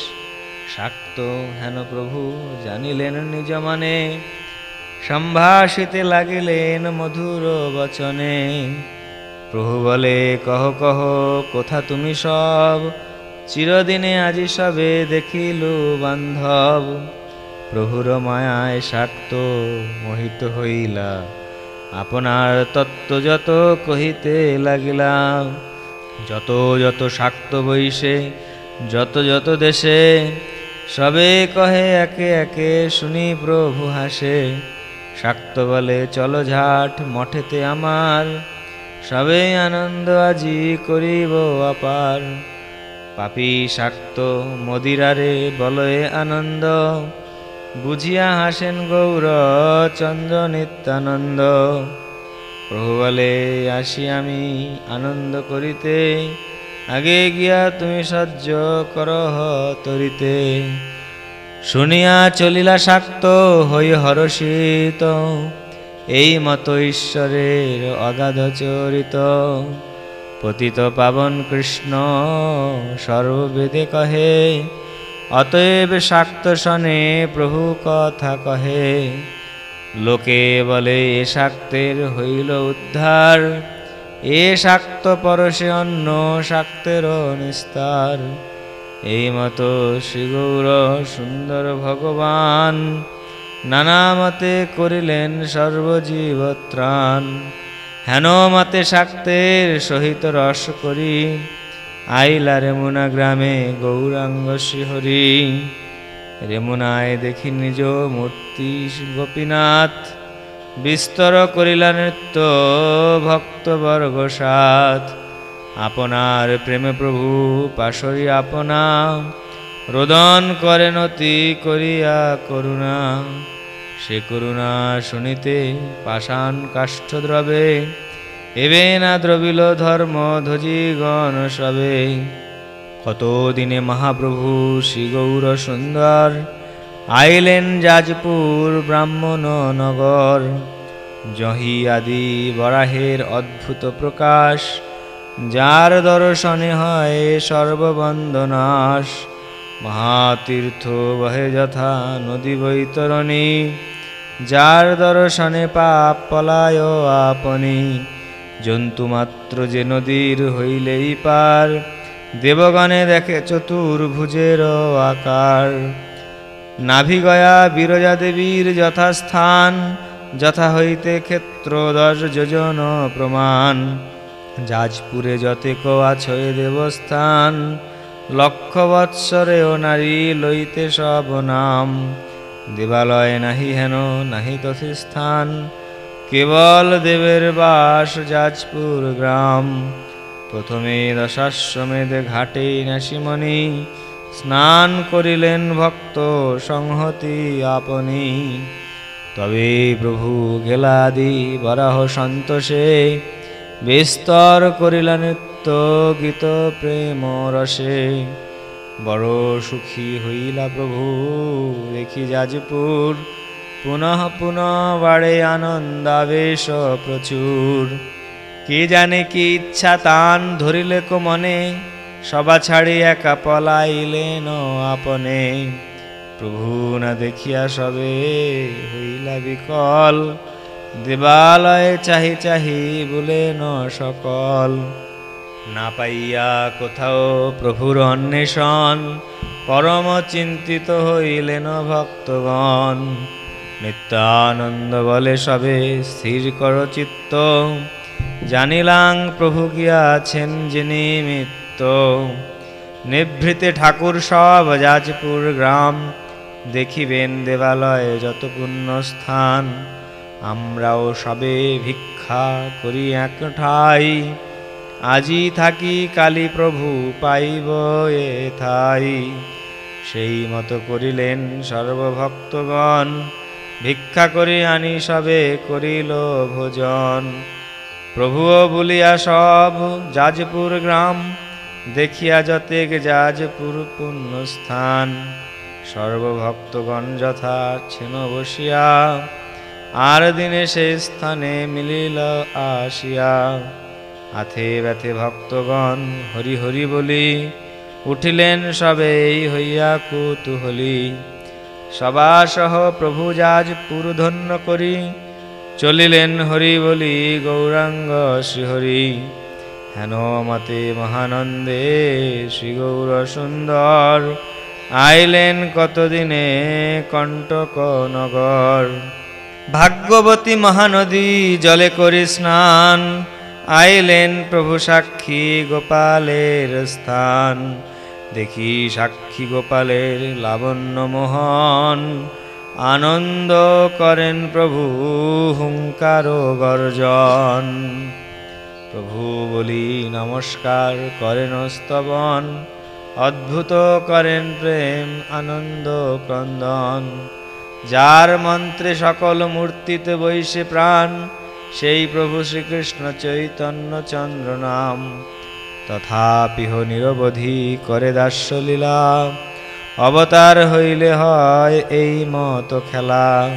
শাক্ত হেন প্রভু জানিলেন নিজ মানে সম্ভাষিতে লাগিলেন মধুর বচনে। প্রভু বলে, কহ কহ, কোথা তুমি সব? চিরদিনে আজি সবে দেখিল বান্ধব। প্রভুর মায়ায় শাক্ত মোহিত হইলা। আপনার তত্ত্ব যত কহিতে লাগিলা যত যত শাক্ত বৈশে যত যত দেশে, সবে কহে একে একে শুনি প্রভু হাসে। শাক্ত বলে, চলো ঝাট মঠেতে আমার। সবে আনন্দ আজি করিব অপার পাপি শাক্ত মদিরারে বলয়ে আনন্দ। বুঝিয়া হাসেন গৌর চন্দ্র নিত্যানন্দ প্রভু বলে আসি আমি আনন্দ করিতে। আগে গিয়া তুমি সহ্য করহ তরিতে। শুনিয়া চলিলা শাক্ত হই হরষিত। এই মতো ঈশ্বরের অগাধ চরিত, পতিত পাবন কৃষ্ণ, সর্ববেদে কহে, অতএব শাক্ত শনে প্রভু কথা কহে, লোকে বলে এ শাক্তের হইল উদ্ধার, এ শাক্ত পরশে অন্য শাক্তের নিস্তার। এই মতো শ্রীগৌর সুন্দর ভগবান নানা মতে করিলেন সর্বজীবত্রাণ। হেন মতে শাক্তের সহিত রস করি আইলা রেমুনা গ্রামে গৌরাঙ্গ শ্রীহরি রেমুনায় দেখি নিজ মূর্তি গোপীনাথ, বিস্তর করিলা নৃত্য ভক্তবর্গ সাথ আপনার প্রেমে প্রভু পাশরি আপনা রোদন করেন অতি করিয়া করুণা। সে করুণা শুনিতে পাষাণ কাষ্ঠ দ্রবে। এবে না দ্রবিল ধর্ম ধ্বজিগণ সবে। কত দিনে মহাপ্রভু শ্রী গৌর সুন্দর, আইলেন যাজপুর ব্রাহ্মণ নগর। জহি আদি বরাহের অদ্ভুত প্রকাশ, যার দর্শনে হয় সর্ববন্দনাশ মহাতীর্থ বহে যথা নদী বৈতরণী, যার দর্শনে পাপ পলায় আপনি। জন্তুমাত্র যে নদীর হইলেই পার, দেবগণে দেখে চতুর্ভুজের আকার। নাভিগয়া বিরজা দেবীর যথাস্থান, যথা হইতে ক্ষেত্র দশ যোজন প্রমাণ। যাজপুরে যতেক আছয় দেবস্থান লক্ষ বৎসরে ও নারী লইতে সব নাম। দেবালয় নাহি হেন, নাহি তথি স্থান কেবল দেবের বাস যাজপুর গ্রাম। প্রথমে দশাশ্বমেধ ঘাটে নাসিমণি। স্নান করিলেন ভক্ত সংহতি আপনি। তবে প্রভু গেলাদি বরাহ সন্তোষে। বিস্তর করিলা নৃত্য গীত প্রেম রসে। বড় সুখী হইলা প্রভু দেখি যাজপুর। পুনঃ পুনঃ বাড়ে আনন্দাবেশ প্রচুর। কে জানে কি ইচ্ছা তান ধরিলে কো মনে সবা ছাড়ি একা পলাইলেন আপনে। প্রভু না দেখিয়া সবে হইলা বিকল, দেবালয়ে চাহি চাহি বলেন সকল। না পাইয়া কোথাও প্রভুর অন্বেষণ, পরম চিন্তিত হইলেন ভক্তগণ। নিত্যানন্দ বলে, সবে স্থির কর চিত্ত। জানিলাং প্রভু গিয়াছেন যে নিমিত্ত। নিভৃতে ঠাকুর সব, যাজপুর গ্রাম। দেখিবেন দেবালয় যত পুণ্য স্থান। আমরাও সবে ভিক্ষা করি এক ঠাই আজি থাকি কালী প্রভু পাইব এ থাই। সেই মতো করিলেন সর্বভক্তগণ, ভিক্ষা করে আনি সবে করিল ভোজন। প্রভুও বলিয়া সব, যাজপুর গ্রাম, দেখিয়া যতেক যাজপুর পুণ্যস্থান। সর্বভক্তগণ যথা ছেন বসিয়া, আর দিনে সে স্থানে মিলিল আসিয়া। আথে ব্যথে ভক্তগণ হরি হরি বলি, উঠিলেন সবেই হইয়া কুতুহলি। সবাসহ প্রভু যাজ পুরধন্য করি, চলিলেন হরি বলি, গৌরাঙ্গ শ্রীহরি। হেন মতে মহানন্দে শ্রী গৌর সুন্দর, আইলেন কতদিনে কণ্টক নগর ভাগ্যবতী মহানদী জলে করি স্নান আইলেন প্রভু সাক্ষী গোপালের স্থান। দেখি সাক্ষী গোপালের লাবণ্য মোহন। আনন্দ করেন প্রভু হুঙ্কার গর্জন। প্রভু বলি, নমস্কার করেন স্তবন। অদ্ভুত করেন প্রেম, আনন্দ, ক্রন্দন। যার মন্ত্রে সকল মূর্তিতে বৈশে প্রাণ সেই প্রভু শ্রীকৃষ্ণ চৈতন্য চন্দ্র নাম তথাপিহ নিরবধি করে দাস্যলীলা। অবতার হইলে হয় এই মত খেলা।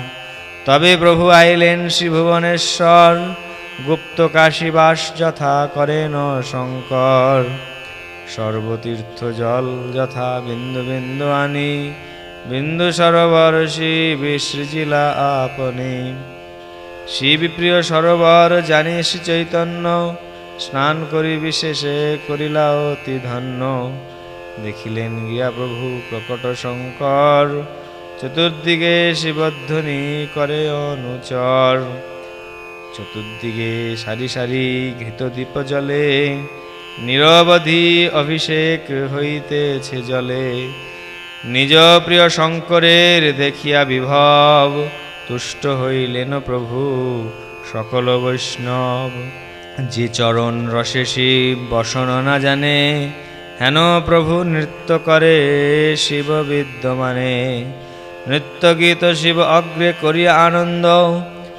তবে প্রভু আইলেন শ্রীভুবনেশ্বর। গুপ্ত কাশীবাস যথা করেন শঙ্কর। সর্বতীর্থ জল যথা বিন্দু বিন্দু আনি। বিন্দু সরোবর শিব সৃজিলা আপনি। শিব প্রিয় সরোবর, জানিস চৈতন্য, স্নান করি বিশেষে করিলা অতি ধন্য দেখিলেন গিয়া প্রভু প্রকট শঙ্কর, চতুর্দিকে শিবধ্বনি করে অনুচর। চতুর্দিকে সারি সারি ঘৃত দীপ জলে নিরবধি অভিষেক হইতেছে জলে। নিজ প্রিয় শঙ্করের দেখিয়া বিভব তুষ্ট হইলেন প্রভু, সকল বৈষ্ণব। যে চরণ রসে শিব, বসন না জানে, হেন প্রভু নৃত্য করে শিব বিদ্যমানে। নৃত্য গীত শিব অগ্রে করিয়া আনন্দ,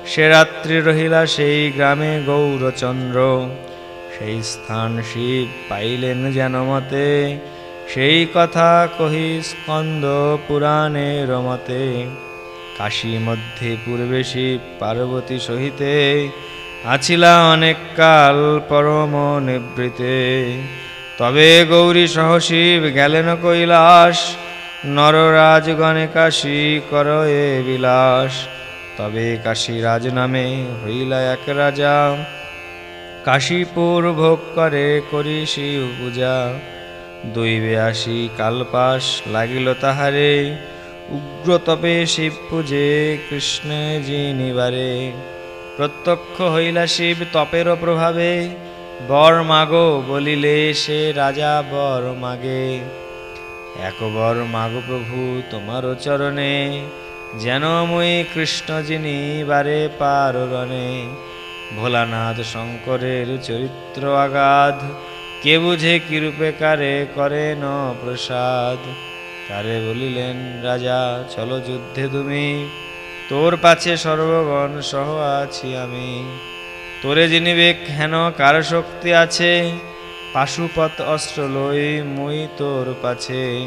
সে রাত্রি রহিলা সেই গ্রামে গৌরচন্দ্র। সেই স্থান শিব পাইলেন যেন মতে, সেই কথা কহি স্কন্দ পুরাণের মতে। কাশী মধ্যে পূর্বে শিব পার্বতী সহিতে আছিলা অনেক কাল পরম নিবৃতে। তবে গৌরী সহ শিব গেলেন কৈলাস, নররাজগণে কাশী কর এ বিলাস। তবে কাশীরাজ নামে হইলা এক রাজা। কাশীপুর ভোগ করে করি শিব পূজা দৈবে আসি কালপাস লাগিল তাহারে। উগ্র তপে শিব পূজে কৃষ্ণে জিনিবারে প্রত্যক্ষ হইলা শিব তপের প্রভাবে, বর মাগো বলিলে সে রাজা বর মাগে। একবার মাগো প্রভু তোমার চরণে, যেন মুই কৃষ্ণ যিনি বারে পারণে ভোলানাথ শঙ্করের চরিত্র আগাধ, কে বুঝে কিরূপে কারে করে ন প্রসাদ। তারে বলিলেন, রাজা, চলো যুদ্ধে তুমি। তোর পাছে সর্বগণ সহ আছি আমি। তোরে যিনি জিনিবে হেন, কার শক্তি আছে? পাশুপত অস্ত্র লই মুই তোর পাছে।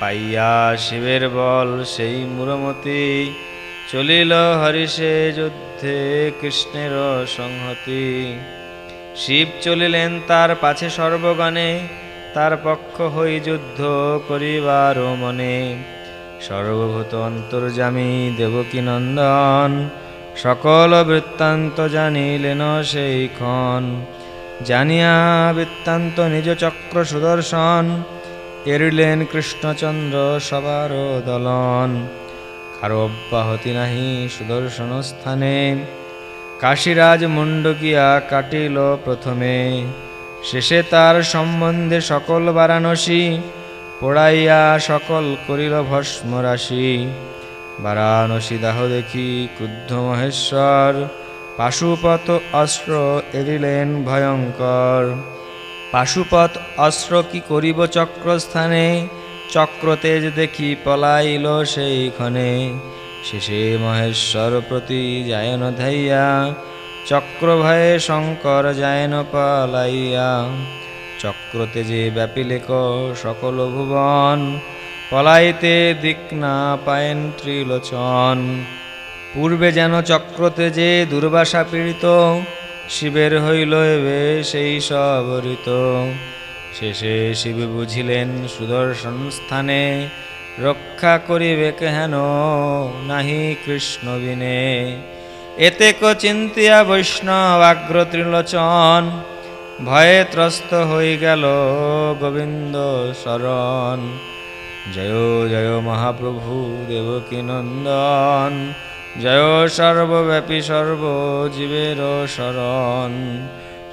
পাইয়া শিবের বল সেই মুরমতি। চলিল হরিষে যুদ্ধে কৃষ্ণের সংহতি। শিব চলিলেন তার পাছে সর্বগণে। তার পক্ষ হই যুদ্ধ করিবার মনে। সর্বভূত অন্তর্জামী দেবকী নন্দন সকল বৃত্তান্ত জানিলেন সেই ক্ষণ। জানিয়া বৃত্তান্ত নিজ চক্র সুদর্শন, এরিলেন কৃষ্ণচন্দ্র সবার দলন। কারও অব্যাহতি নাহি সুদর্শন স্থানে। কাশীরাজ মুন্ডকিয়া কাটিল প্রথমে। শেষে তার সম্বন্ধে সকল বারাণসী পোড়াইয়া সকল করিল ভস্ম রাশি বারাণসী দাহ দেখি ক্রুদ্ধ মহেশ্বর, পাশুপত অস্ত্র এরিলেন ভয়ঙ্কর। পাশুপত অস্ত্র কি করিব চক্রস্থানে? চক্রতেজ দেখি পলাইল সেইখানে। শেষে মহেশ্বর প্রতি যায়ন ধাইয়া চক্র ভয়ে শঙ্কর যায়ন পালাইয়া চক্রতেজে ব্যাপিলেক সকল ভুবন, পলাইতে দিক না পায়েন ত্রিলোচন। পূর্বে যেন চক্রতেজে দুর্বাসা পীড়িত, শিবের হইল এবে সেই সব ঋত। শেষে শিব বুঝিলেন সুদর্শন স্থানে, রক্ষা করিবে কেন নাহি কৃষ্ণ বিনে এতে ক চিন্তিয়া বৈষ্ণব আগ্র ত্রিলোচন ভয়ে ত্রস্ত হয়ে গেল গোবিন্দ শরণ। জয় জয় মহাপ্রভু দেবকী নন্দন জয় সর্বব্যাপী সর্বজীবের শরণ।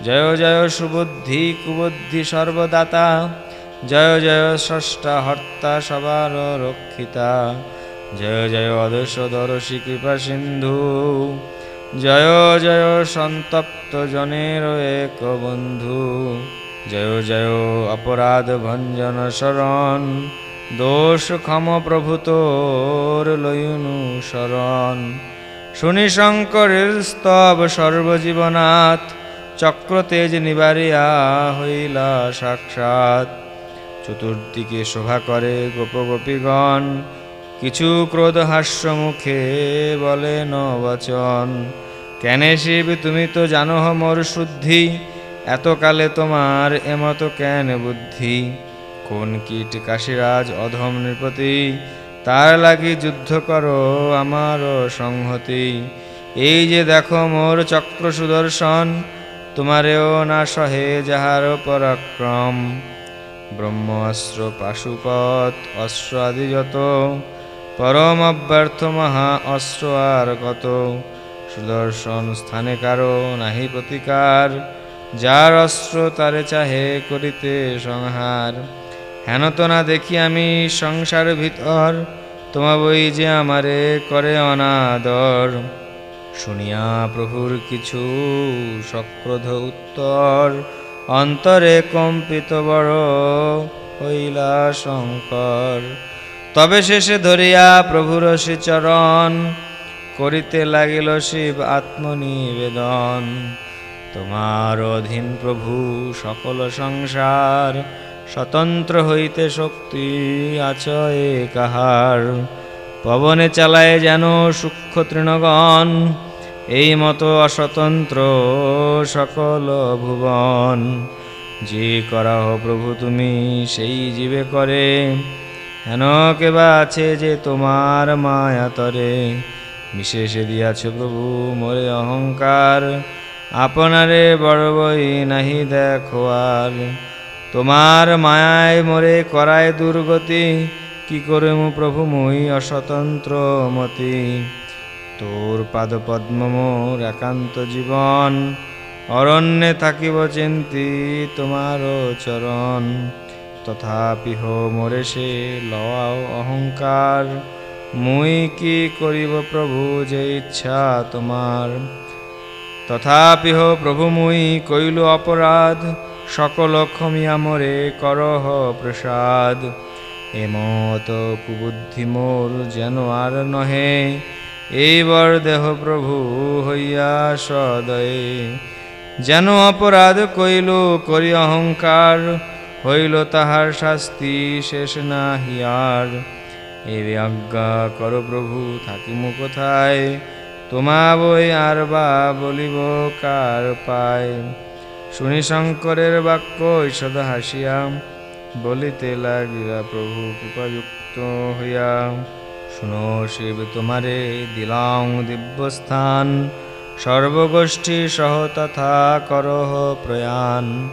জয় জয় সুবুদ্ধি কুবুদ্ধি সর্বদাতা। জয় জয় স্রষ্টা হর্তা সবার রক্ষিতা। জয় জয় অদর্শদর্শী কৃপা সিন্ধু। জয় জয় সন্তপ্ত জনের এক বন্ধু। জয় জয় অপরাধ ভঞ্জন শরণ। দোষ ক্ষম প্রভু তোর লয়নু শরণ। শুনি শঙ্করের স্তব সর্বজীবনাথ, চক্রতেজ নিবারিয়া হইলা সাক্ষাৎ। চতুর্দিকে শোভা করে গোপ গোপীগণ কিছু ক্রোধ হাস্য মুখে বলে, ন বচন। কেনে শিব, তুমি তো জানো মোর শুদ্ধি। এতকালে তোমার এমত কেন বুদ্ধি? কোন কীট কাশীরাজ অধম নৃপতি? তার লাগি যুদ্ধ করো আমার সংহতি। এই যে দেখো মোর চক্র সুদর্শন, তোমারেও না সহে যাহার পরাক্রম। ব্রহ্ম অস্ত্র পাশুপত অস্ত্র আদি যত পরম অব্যর্থ মহা অস্ত্র আর কত সুদর্শন স্থানে কারও নাহি প্রতিকার। যার অস্ত্র তারে চাহে করিতে সংহার। হেন তো না দেখি আমি সংসার ভিতর। তোমা বই যে আমারে করে অনাদর। শুনিয়া প্রভুর কিছু সক্রোধ উত্তর। অন্তরে কম্পিত বড় হইলা শঙ্কর। তবে শেষে ধরিয়া প্রভুর শ্রীচরণ করিতে লাগিল শিব আত্মনিবেদন। তোমার অধীন প্রভু, সকল সংসার স্বতন্ত্র হইতে শক্তি আচয়ে কাহার। পবনে চালায় যেন সূক্ষ্ম তৃণগণ, এই মতো অস্বতন্ত্র সকল ভুবন। যে করাহ প্রভু তুমি, সেই জীবে করে। হেন কেবা আছে যে তোমার মায়াতরে বিশেষে দিয়াছ প্রভু, মোরে অহংকার। আপনারে বড় বই নাহি দেখো আর। তোমার মায়ায় মোরে করায় দুর্গতি, কি করে মু প্রভু মুই অস্বতন্ত্র মতি? তোর পাদপদ্ম মোর একান্ত জীবন, অরণ্যে থাকিব চিন্তি তোমার চরণ। তথাপি হো মোরে সে লওয়াও অহংকার। মুই কি করিব প্রভু যে ইচ্ছা তোমার? তথাপি হো প্রভু মুই কইল অপরাধ, সকল ক্ষমিয়া মোরে করহ প্রসাদ। এমত কুবুদ্ধি মোর যেন আর নহে, এইবার দেহ প্রভু হইয়া সদয়ে। যেন অপরাধ কইল করি অহংকার হইল তাহার শাস্তি, শেষ না হিয়ার এ আজ্ঞা কর প্রভু, থাকিমু কোথায়? তোমা বই আর বা বলিব কার পায়? শুনি শঙ্করের বাক্য ঈষদ হাসিয়া বলিতে লাগিলা, প্রভু কৃপাযুক্ত হইয়া। শুনো শিব, তোমারে দিলাং দিব্যস্থান। সর্বগোষ্ঠী সহ তথা করহ প্রয়াণ।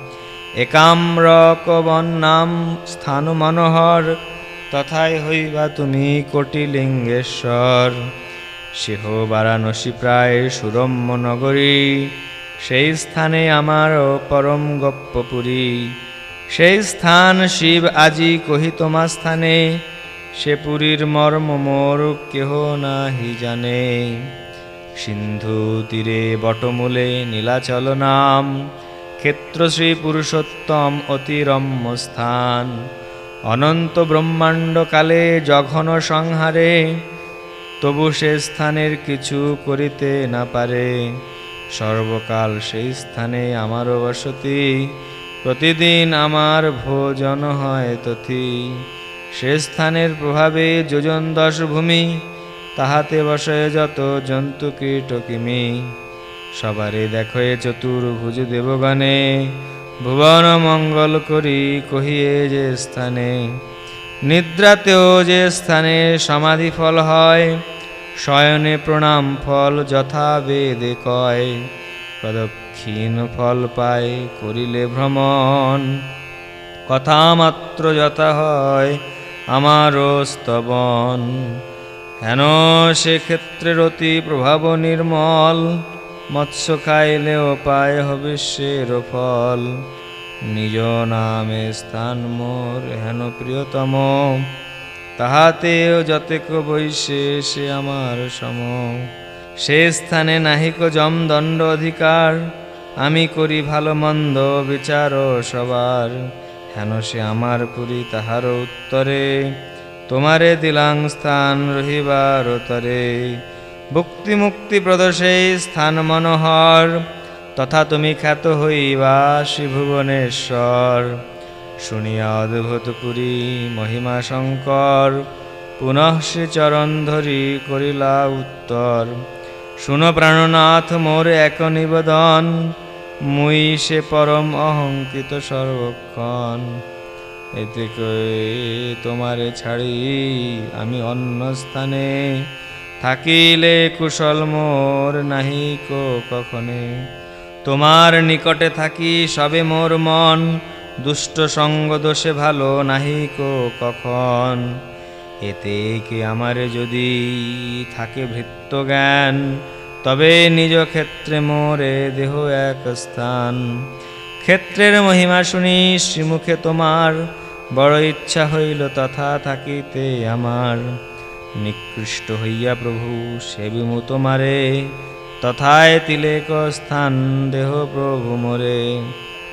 একাম্র কবন্নাম স্থান মনোহর তথাই হইবা তুমি কোটিলিঙ্গেশ্বর। সেহ বারাণসী প্রায় সুরম্য নগরী, সেই স্থানে আমার পরম গপ্পপুরী। সেই স্থান শিব আজি কহি তোমা স্থানে, সে পুরীর মর্ম মোর কেহ নাহি জানে। সিন্ধু তীরে বটমূলে নীলাচল নাম ক্ষেত্র শ্রী পুরুষোত্তম অতিরম্য স্থান। অনন্ত ব্রহ্মাণ্ড কালে জঘন সংহারে, তবু সে স্থানের কিছু করিতে না পারে। সর্বকাল সেই স্থানে আমারও বসতি, প্রতিদিন আমার ভোজন হয় তথি। সে স্থানের প্রভাবে যোজন দশ ভূমি, তাহাতে বসে যত জন্তু কীট সবারে দেখো এ চতুর্ভুজ দেবগণে ভুবন মঙ্গল করি কহিয়ে যে স্থানে। নিদ্রাতেও যে স্থানে সমাধি ফল হয়, শয়নে প্রণাম ফল যথা বেদে কয়। প্রদক্ষিণ ফল পায় করিলে ভ্রমণ, কথা মাত্র যথা হয় আমারও স্তবন। হেন সে ক্ষেত্রের অতি প্রভাব নির্মল মৎস্য খাইলেও পায় হবিষ্যের ফল। নিজ নামে স্থান মোর হেন প্রিয়তম। তাহাতেও যতেক বৈশে সে আমার সম। সে স্থানে নাহিক জম দণ্ড অধিকার। আমি করি ভালো মন্দ বিচার সবার। হেন সে আমার পুরী তাহার উত্তরে। তোমারে দিলাং স্থান রহিবার তরে। ভুক্তি মুক্তি প্রদর্শে স্থান মনোহর। তথা তুমি খ্যাত হইবা শ্রীভুবনেশ্বর শুনিয়া অদ্ভুত পুরী মহিমা শঙ্কর, পুনঃ শ্রীচরণ ধরি করিলা উত্তর। শুনো প্রাণনাথ, মোর এক নিবেদন, মুই সে পরম অহংকৃত সর্বক্ষণ। এতে তোমারে ছাড়ি আমি অন্য স্থানে। থাকিলে কুশল মোর নাহি কো কখনে। তোমার নিকটে থাকি সবে মোর মন, দুষ্ট সঙ্গ দোষে ভালো নাহি কো কখন। এতে কি আমারে যদি থাকে ভৃত্য জ্ঞান, তবে নিজ ক্ষেত্রে মোরে দেহ এক স্থান। ক্ষেত্রের মহিমা শুনি শ্রীমুখে তোমার, বড় ইচ্ছা হইল তথা থাকিতে আমার। নিকৃষ্ট হইয়া প্রভু সেবিমু তোমারে তথায় তিলেক স্থান, দেহ প্রভু মোরে।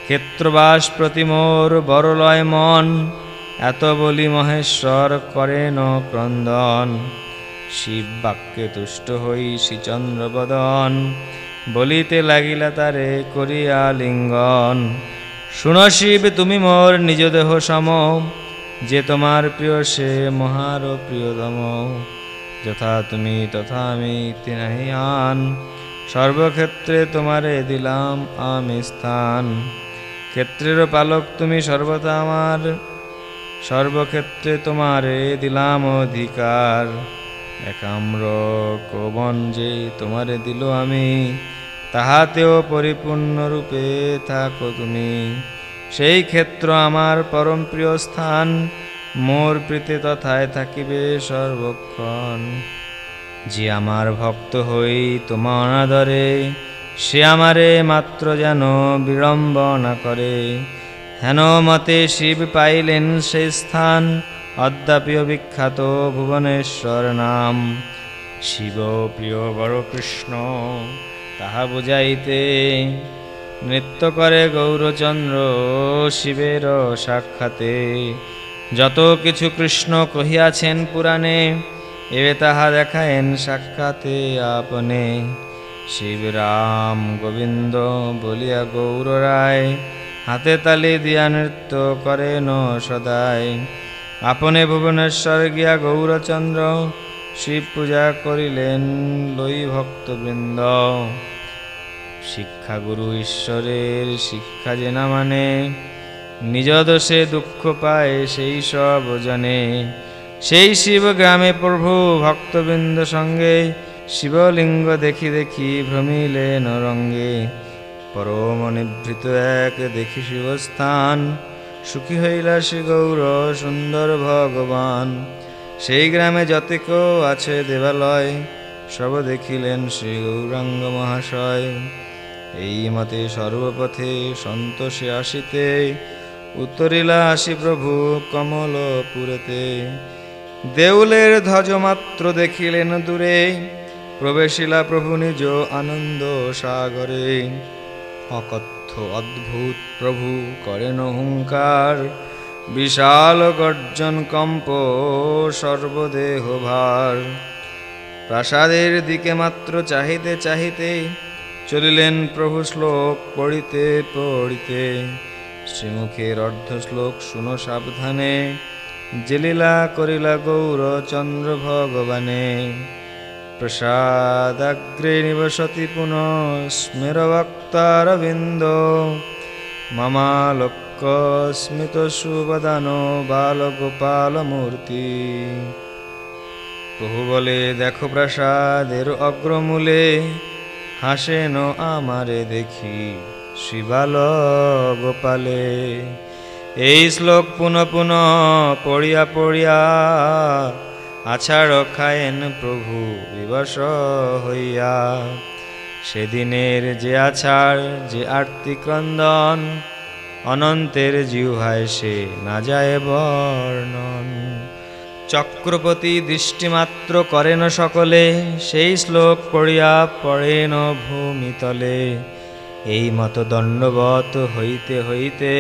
ক্ষেত্রবাস প্রতি মোর বড়লয় মন। এত বলি মহেশ্বর করেন ক্রন্দন। শিব বাক্যে তুষ্ট হই শ্রীচন্দ্র বদন। বলিতে লাগিলা তারে করিয়া লিঙ্গন। শুন শিব, তুমি মোর নিজ দেহ সম। যে তোমার প্রিয়, সে মহার প্রিয়তম। যথা তুমি, তথা আমি তিনাহি আন সর্বক্ষেত্রে তোমারে দিলাম আমি স্থান। ক্ষেত্রের পালক তুমি সর্বদা আমার। সর্বক্ষেত্রে তোমারে দিলাম অধিকার। একাম্র কবন যে তোমারে দিল আমি, তাহাতেও পরিপূর্ণরূপে থাকো তুমি। সেই ক্ষেত্র আমার পরম প্রিয় স্থান। মোর প্রীতি তথায় থাকিবে সর্বক্ষণ। যে আমার ভক্ত হই তোমার অনাদরে সে আমারে মাত্র যেন বিড়ম্বনা করে। হেন মতে শিব পাইলেন সেই স্থান অদ্যাপিও বিখ্যাত ভুবনেশ্বর নাম। শিব প্রিয় বড় কৃষ্ণ, তাহা বুঝাইতে নৃত্য করে গৌরচন্দ্র শিবের সাক্ষাতে। যত কিছু কৃষ্ণ কহিয়াছেন পুরাণে, এবে তাহা দেখায়েন সাক্ষাতে আপনে। শিব রাম গোবিন্দ বলিয়া গৌর রায়, হাতে তালি দিয়া নৃত্য করেন সদায়। আপনে ভুবনেশ্বর গিয়া গৌরচন্দ্র শিব পূজা করিলেন লই ভক্তবৃন্দ। শিক্ষা গুরু ঈশ্বরের শিক্ষা যে না মানে নিজ দোষে দুঃখ পায় সেই সব জানে। সেই শিব গ্রামে প্রভু ভক্তবৃন্দ সঙ্গে, শিবলিঙ্গ দেখি দেখি ভ্রমিলে নরঙ্গে। পরম নিভৃত এক দেখি শিবস্থান, সুখী হইলা শ্রী গৌর সুন্দর ভগবান। সেই গ্রামে যতেক আছে দেবালয়, সব দেখিলেন শ্রী গৌরাঙ্গ মহাশয়। এই মতে সর্বপথে সন্তোষে আসিতে, উত্তরিলা আসি প্রভু কমলপুরেতে। দেউলের ধ্বজ মাত্র দেখিলেন দূরে, প্রবেশিলা প্রভু নিজ আনন্দ সাগরে। অকথ্য অদ্ভুত প্রভু করেন হুঙ্কার, বিশাল গর্জন কম্প সর্বদেহ ভার প্রাসাদের দিকে মাত্র চাহিতে চাহিতে চলিলেন প্রভু শ্লোক পড়িতে পড়িতে। শ্রীমুখের অর্ধ শ্লোক শুনো সাবধানে। জেলীলা করিলা গৌর চন্দ্র ভগবানে। প্রসাদাগ্রে নিবসতি পুনঃ স্মের বক্তারবিন্দ মামালোক্য স্মিত সুবদান বালগোপাল মূর্তি। প্রভু বলে, দেখো প্রাসাদের অগ্রমূলে হাসেন আমারে দেখি শিবাল গোপালে এই শ্লোক পুনঃ পুনঃ পড়িয়া পড়িয়া আছাড় খায়েন প্রভু বিবশ হইয়া। সেদিনের যে আছাড় যে আরতি ক্রন্দন, অনন্তের জিহ্বায় সে না যায় বর্ণন। চক্রবর্তী দৃষ্টিমাত্র করেন সকলে, সেই শ্লোক পড়িয়া পড়েন ভূমিতলে এই মত দণ্ডবত হইতে হইতে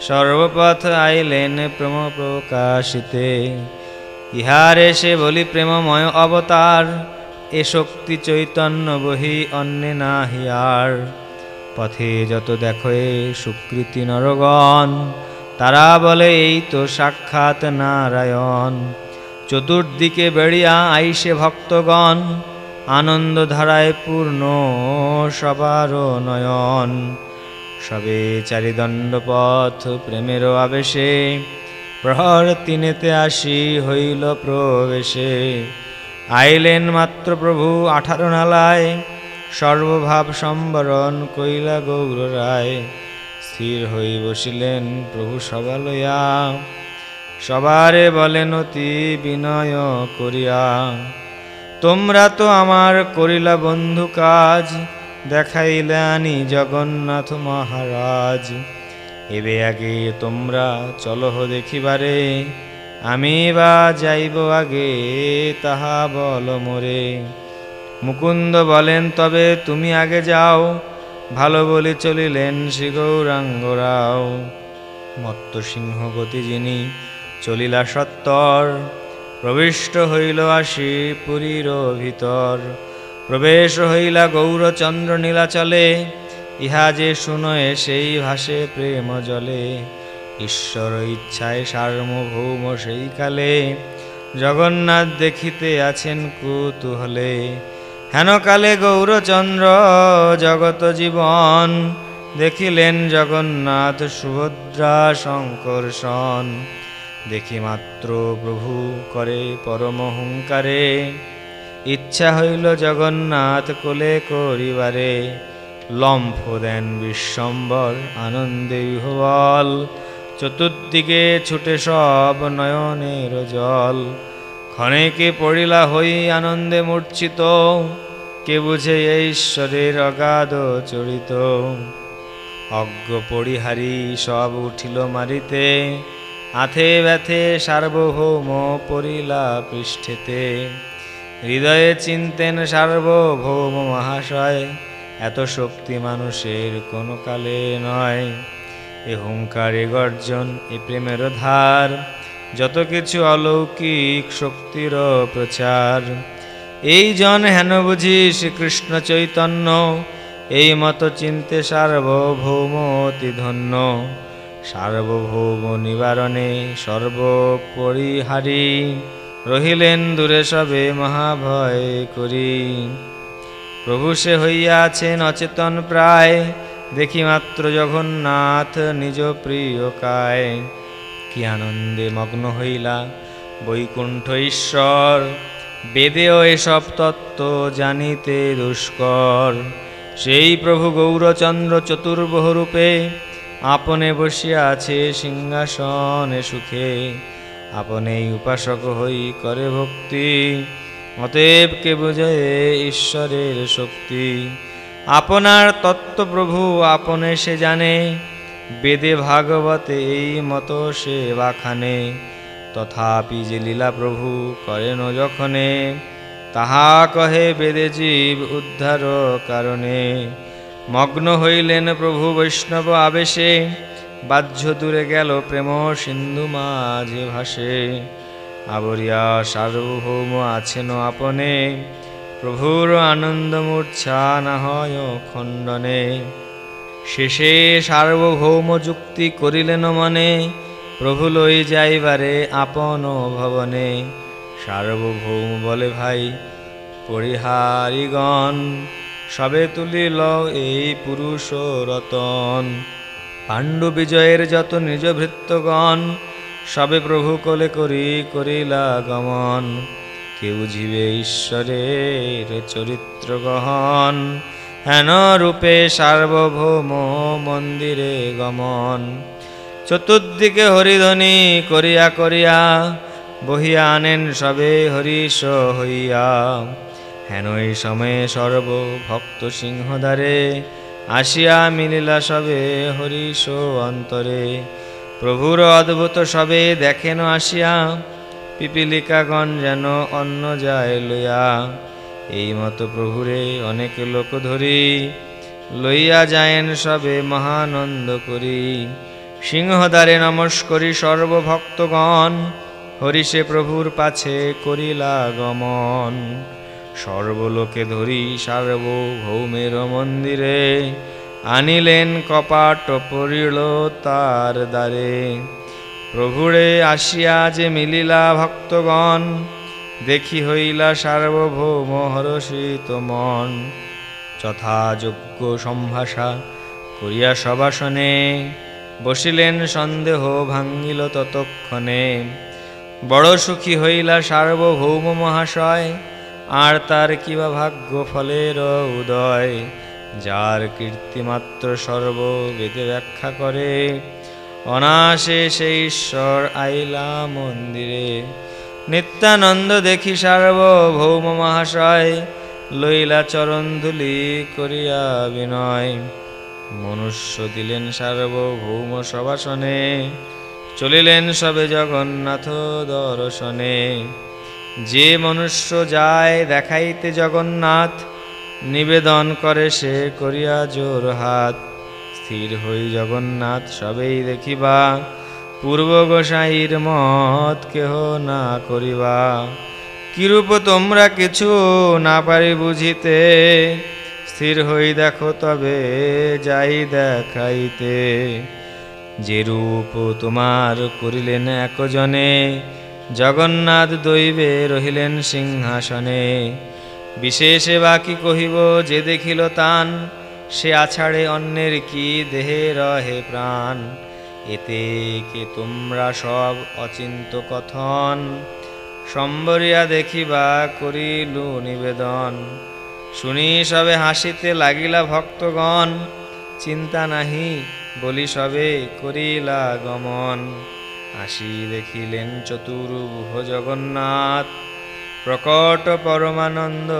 সর্বপথ আইলেন প্রেম প্রকাশিতে। ইহারে সে বলি প্রেমময় অবতার, এ শক্তি চৈতন্য বহি অন্যে না হিয়ার পথে যত দেখো সুকৃতি নরগণ তারা বলে, এই তো সাক্ষাৎ নারায়ণ। চতুর্দিকে বেড়িয়া আইসে ভক্তগণ আনন্দ ধারায় পূর্ণ সবার নয়ন। সবে চারিদণ্ড পথ প্রেমের আবেশে, প্রহর তিনেতে আসি হইল প্রবেশে। আইলেন মাত্র প্রভু আঠারো নালায়, সর্বভাব সম্বরণ কইলা গৌর রায়। স্থির হই বসিলেন প্রভু সভা লইয়া। সবারে বলেন, অতি বিনয় করিয়া। তোমরা তো আমার করিলা বন্ধু কাজ দেখাইলে আনি জগন্নাথ মহারাজ। এবে আগে তোমরা চলহ দেখিবারে, আমি বা যাইব আগে, তাহা বল মোরে। মুকুন্দ বলেন, তবে তুমি আগে যাও ভালো বলে চলিলেন শ্রী গৌরাঙ্গরাও। মত্ত সিংহ গতি যিনি চলিলা সত্তর, প্রবিষ্ট হইল আসি পুরীর ভিতর। প্রবেশ হইলা গৌরচন্দ্র নীলাচলে, ইহা যে শুনয়ে সেই ভাসে প্রেম জলে। ঈশ্বর ইচ্ছায় সার্বভৌম সেই কালে জগন্নাথ দেখিতে আছেন কুতুহলে। হেন কালে গৌরচন্দ্র জগত জীবন, দেখিলেন জগন্নাথ সুভদ্রা শঙ্কর্ষণ দেখি মাত্র প্রভু করে পরমহংকারে ইচ্ছা হইল জগন্নাথ কোলে করিবারে। লম্ফ দেন বিশ্বম্বর আনন্দে বিহবল চতুর্দিকে ছুটে সব নয়নের জল। ক্ষণেকে পড়িলা হই আনন্দে মূর্ছিত? কে বুঝে ঈশ্বরের অগাধ চরিত? অজ্ঞ পরিহারি সব উঠিল মারিতে। আথে ব্যথে সার্বভৌম পরিলা পৃষ্ঠেতে। হৃদয়ে চিনতেন সার্বভৌম মহাশয়। এত শক্তি মানুষের কোনো কালে নয়। এ হুঙ্কারে গর্জন, এ প্রেমের ধার। যত কিছু অলৌকিক শক্তির প্রচার। এই জন হেন বুঝি শ্রীকৃষ্ণ চৈতন্য, এই মতো চিনতে সার্বভৌম ধন্য। সার্বভৌম নিবারণে সর্বপরিহারী, রহিলেন দূরে সবে মহাভয় করি। প্রভু সে হইয়াছেন অচেতন প্রায় দেখি মাত্র জগন্নাথ নিজ প্রিয় কায় কি আনন্দে মগ্ন হইলা? বৈকুণ্ঠ ঈশ্বর, বেদেও এসব তত্ত্ব জানিতে দুষ্কর। সেই প্রভু গৌরচন্দ্র চতুর্বহ রূপে আপনে বসিয়া আছে সিংহাসনে সুখে। আপনেই উপাসক হই করে ভক্তি, অতএব কে বোঝে ঈশ্বরের শক্তি? আপনার তত্ত্ব প্রভু, আপনে সে জানে। বেদে ভাগবতে এই মতো সে বাখানে তথাপি যে লীলা প্রভু করেন যখনে, তাহা কহে বেদে জীব উদ্ধার কারণে। মগ্ন হইলেন প্রভু বৈষ্ণব আবেশে, বাহ্য দূরে গেল প্রেম সিন্ধু মাঝে ভাসে। আবরিয়া সার্বভৌম আছেন আপনে, প্রভুর আনন্দ মূর্ছা না হয় খণ্ডনে। শেষে সার্বভৌম যুক্তি করিলেন মনে, প্রভু লই যাইবারে আপন ভবনে। সার্বভৌম বলে, ভাই, পরিহারিগণ, সবে তুলিল এই পুরুষ রতন। পাণ্ডু বিজয়ের যত নিজ ভৃত্যগণ, সবে প্রভু কোলে করি করিলা গমন। কেউ জীবে ঈশ্বরের চরিত্র গহন হেন রূপে সার্বভৌম মন্দিরে গমন। চতুর্দিকে হরিধ্বনি করিয়া করিয়া বহিয়া আনেন সবে হরিষ হইয়া। হেন এই সময়ে সর্ব ভক্ত সিংহদ্বারে আসিয়া মিলিলা সবে হরিষ অন্তরে। প্রভুর অদ্ভুত সবে দেখেন আসিয়া, পিপিলিকাগণ যেন অন্য যায় লইয়া। এই মতো প্রভুরে অনেক লোক ধরি, লইয়া যায়েন সবে মহানন্দ করি। সিংহদ্বারে নমস্করি সর্বভক্তগণ হরিষে প্রভুর পাছে করিলা গমন। সর্বলোকে ধরি সার্বভৌমের মন্দিরে, আনিলেন কপাট পড়িল তার দ্বারে। প্রভুরে আসিয়া যে মিলিলা ভক্তগণ দেখি হইলা সার্বভৌম হরষিত মন, যথাযোগ্য সম্ভাষা করিয়া সবাসনে বসিলেন সন্দেহ ভাঙ্গিল ততক্ষণে। বড় সুখী হইলা সার্বভৌম মহাশয়, আর তার কিবা ভাগ্য ফলের উদয়, যার কীর্তিমাত্র সর্ব বেদে ব্যাখ্যা করে। অনাসে সেই ঈশ্বর আইলা মন্দিরে। নিত্যানন্দ দেখি সার্বভৌম মহাশয় লইলা চরণ ধুলি করিয়া বিনয়। মনুষ্য দিলেন সার্বভৌম সবাসনে চলিলেন সবে জগন্নাথ দর্শনে। যে মনুষ্য যায় দেখাইতে জগন্নাথ, নিবেদন করে সে করিয়া জোর হাত স্থির হই জগন্নাথ সবেই দেখিবা পূর্ব গোসাইর মত কেহ না করিবা। কিরূপ তোমরা কিছু না পারি বুঝিতে? স্থির হই দেখো তবে, যাই দেখাইতে। যে রূপ তোমার করিলেন একজনে, জগন্নাথ দৈবে রহিলেন সিংহাসনে। বিশেষে বাকি কহিব, যে দেখিল তান, সে আছাড়ে অন্যের কি দেহে রহে প্রাণ। এতে কে তোমরা সব অচিন্ত কথন? সম্বরিয়া দেখিবা করিল নিবেদন। শুনি সবে হাসিতে লাগিলা ভক্তগণ। চিন্তা নাহি, বলি সবে করিলা গমন। আসি দেখিলেন চতুর্ভুজ জগন্নাথ। প্রকট পরমানন্দ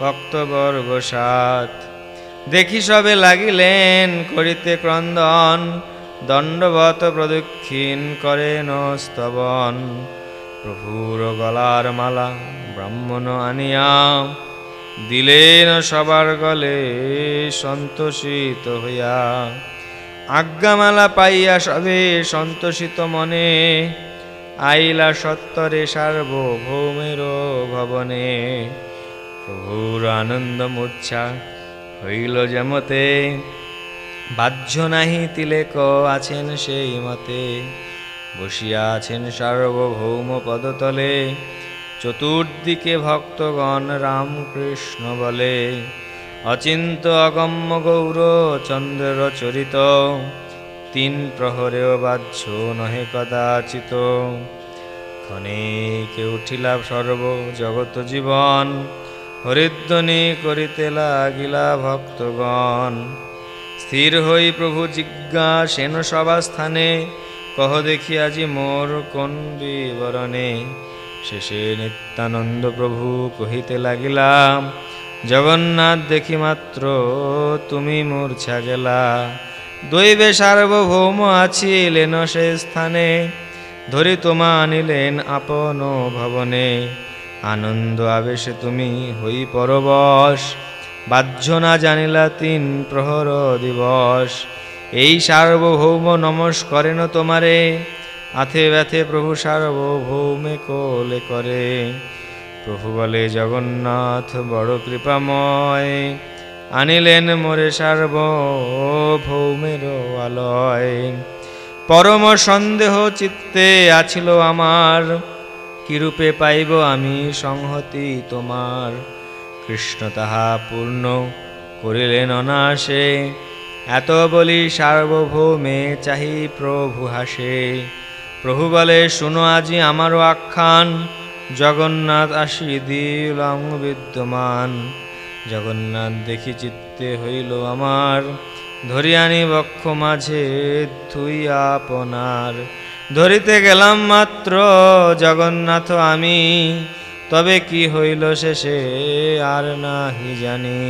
ভক্তবর্গ দেখি সবে লাগিলেন করিতে ক্রন্দন। দণ্ডবত প্রদক্ষিণ করেন স্তবন। প্রভুর গলার মালা ব্রাহ্মণ আনিয়া দিলেন সবার গলে সন্তোষিত হইয়া। আজ্ঞামালা পাইয়া সবে সন্তোষিত মনে, আইলা সত্তরে সার্বভৌমের ভবনে। প্রভুর আনন্দ মূর্ছা হইল যেমতে বাহ্য নাহি তিলেক আছেন সেই মতে, বসিয়া আছেন সার্বভৌম পদতলে। চতুর্দিকে ভক্তগণ রামকৃষ্ণ বলে, অচিন্ত অগম্য গৌর চন্দ্র চরিত। তিন প্রহরেও বাহ্য নহে কদাচিত। ক্ষণিকে উঠিলা সর্ব জগত জীবন হরিদ্বনি করিতে লাগিলা ভক্তগণ। স্থির হই প্রভু জিজ্ঞাসেন সভাস্থানে, কহ দেখি আজি মোর কোন বিবরণে? শেষে নিত্যানন্দ প্রভু কহিতে লাগিলাম, জগন্নাথ দেখি মাত্র তুমি মূর্ছা গেলা। দৈবে সার্বভৌম আছিলেন সে স্থানে। ধরি তোমা আনিলেন আপন ভবনে। আনন্দ আবেশে তুমি হই পরবশ। বাহ্য না জানিলা তিন প্রহর দিবস। এই সার্বভৌম নমস্করেন তোমারে। আথে ব্যথে প্রভু সার্বভৌমে কোলে করে। প্রভু বলে, জগন্নাথ, বড় কৃপাময়। আনিলেন মোরে সার্বভৌমের আলয়। পরম সন্দেহ চিত্তে আছিল আমার। কিরূপে পাইব আমি সংহতি তোমার? কৃষ্ণ তাহা পূর্ণ করিলেন অনাশে। এত বলি সার্বভৌমে চাহি প্রভু হাসে। প্রভু বলে, শুনো আজি আমারও আখ্যান। জগন্নাথ আসি দিলাম বিদ্যমান। জগন্নাথ দেখি চিত্তে হইল আমার। ধরিয়ানি বক্ষ মাঝে থুই আপনার। ধরিতে গেলাম মাত্র জগন্নাথ আমি। তবে কি হইল শেষে আর নাহি জানি।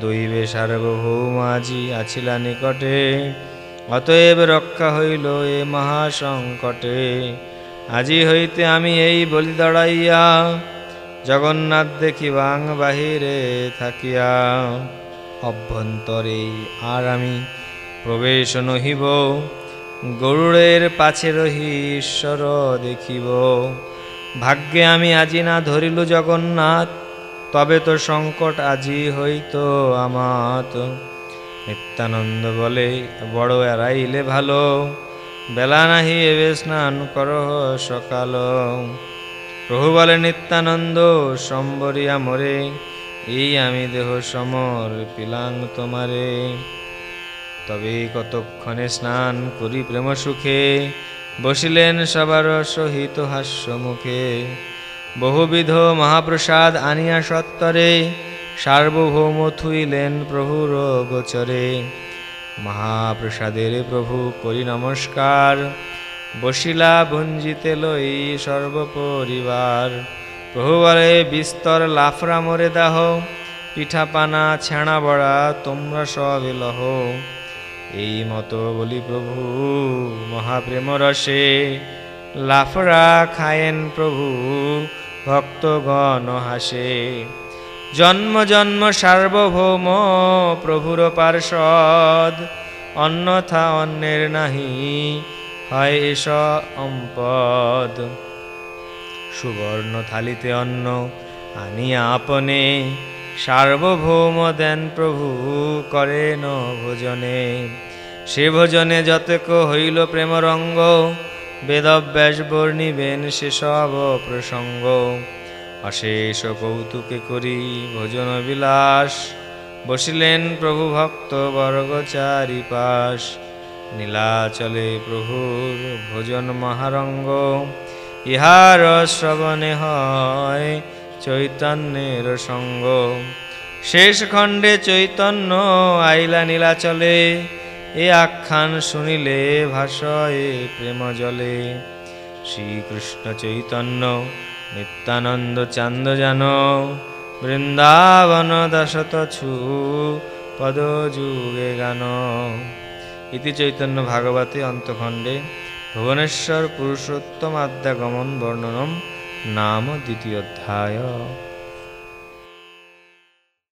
দৈবে সার্বভৌম আজি আছিলা নিকটে, অতএব রক্ষা হইল এ মহাসংকটে। আজি হইতে আমি এই বলি দাঁড়াইয়া, জগন্নাথ দেখি বাং বাহিরে থাকিয়া। অভ্যন্তরে আর আমি প্রবেশ নহিব, গরুড়ের পাছে রহি ঈশ্বর দেখিব। ভাগ্যে আমি আজি না ধরিল জগন্নাথ, তবে তো সংকট আজি হইত আমাত। নিত্যানন্দ বলে, বড় এড়াইলে ভালো, বেলা নাহি এবে স্নান কর সকাল। প্রভু বলে, নিত্যানন্দ সম্বরিয়া মোরে এই আমি দেহ সমর পিলাং তোমারে। তবে কতক্ষণে স্নান করি প্রেম সুখে বসিলেন সবার সহিত হাস্য মুখে বহুবিধ মহাপ্রসাদ আনিয়া সত্তরে, সার্বভৌম থুইলেন প্রভুর গোচরে মহাপ্রসাদের প্রভু করি নমস্কার, বসিলা ভঞ্জিতে লই সর্বপরিবার। প্রভু বলে বিস্তর লাফরা মরে দাহ পিঠা পানা ছেঁড়া বড়া তোমরা সব লহ। এই মতো বলি প্রভু, মহাপ্রেম রসে লাফরা খায়েন প্রভু, ভক্তগণ হাসে। জন্ম জন্ম সার্বভৌম প্রভুর পার্ষদ অন্যথা অন্যের নাহি হয় এস অম্পদ। সুবর্ণ থালিতে অন্ন আনিয়া আপনে সার্বভৌম দেন প্রভু করেন ভোজনে। সে ভোজনে যতক হইল প্রেমরঙ্গ বেদব্যাস বর্ণিবেন সেসব প্রসঙ্গ। অশেষ কৌতুকে করি ভোজন বিলাস, বসিলেন প্রভু ভক্ত বর্গ চারিপাশ নীলাচলে প্রভুর ভোজন মহারঙ্গ, ইহার শ্রবণে হয় চৈতন্যের সঙ্গ। শেষ খণ্ডে চৈতন্য আইলা নীলাচলে এ আখ্যান শুনিলে ভাষয়ে প্রেম জলে। শ্রীকৃষ্ণ চৈতন্য, নিত্যানন্দ চান্দ জান বৃন্দাবন দশত ছু পদ যুগে গান। ইতি চৈতন্য ভাগবতে অন্তখণ্ডে ভুবনেশ্বর পুরুষোত্তম আদ্যাগমন বর্ণনম নাম দ্বিতীয় অধ্যায়।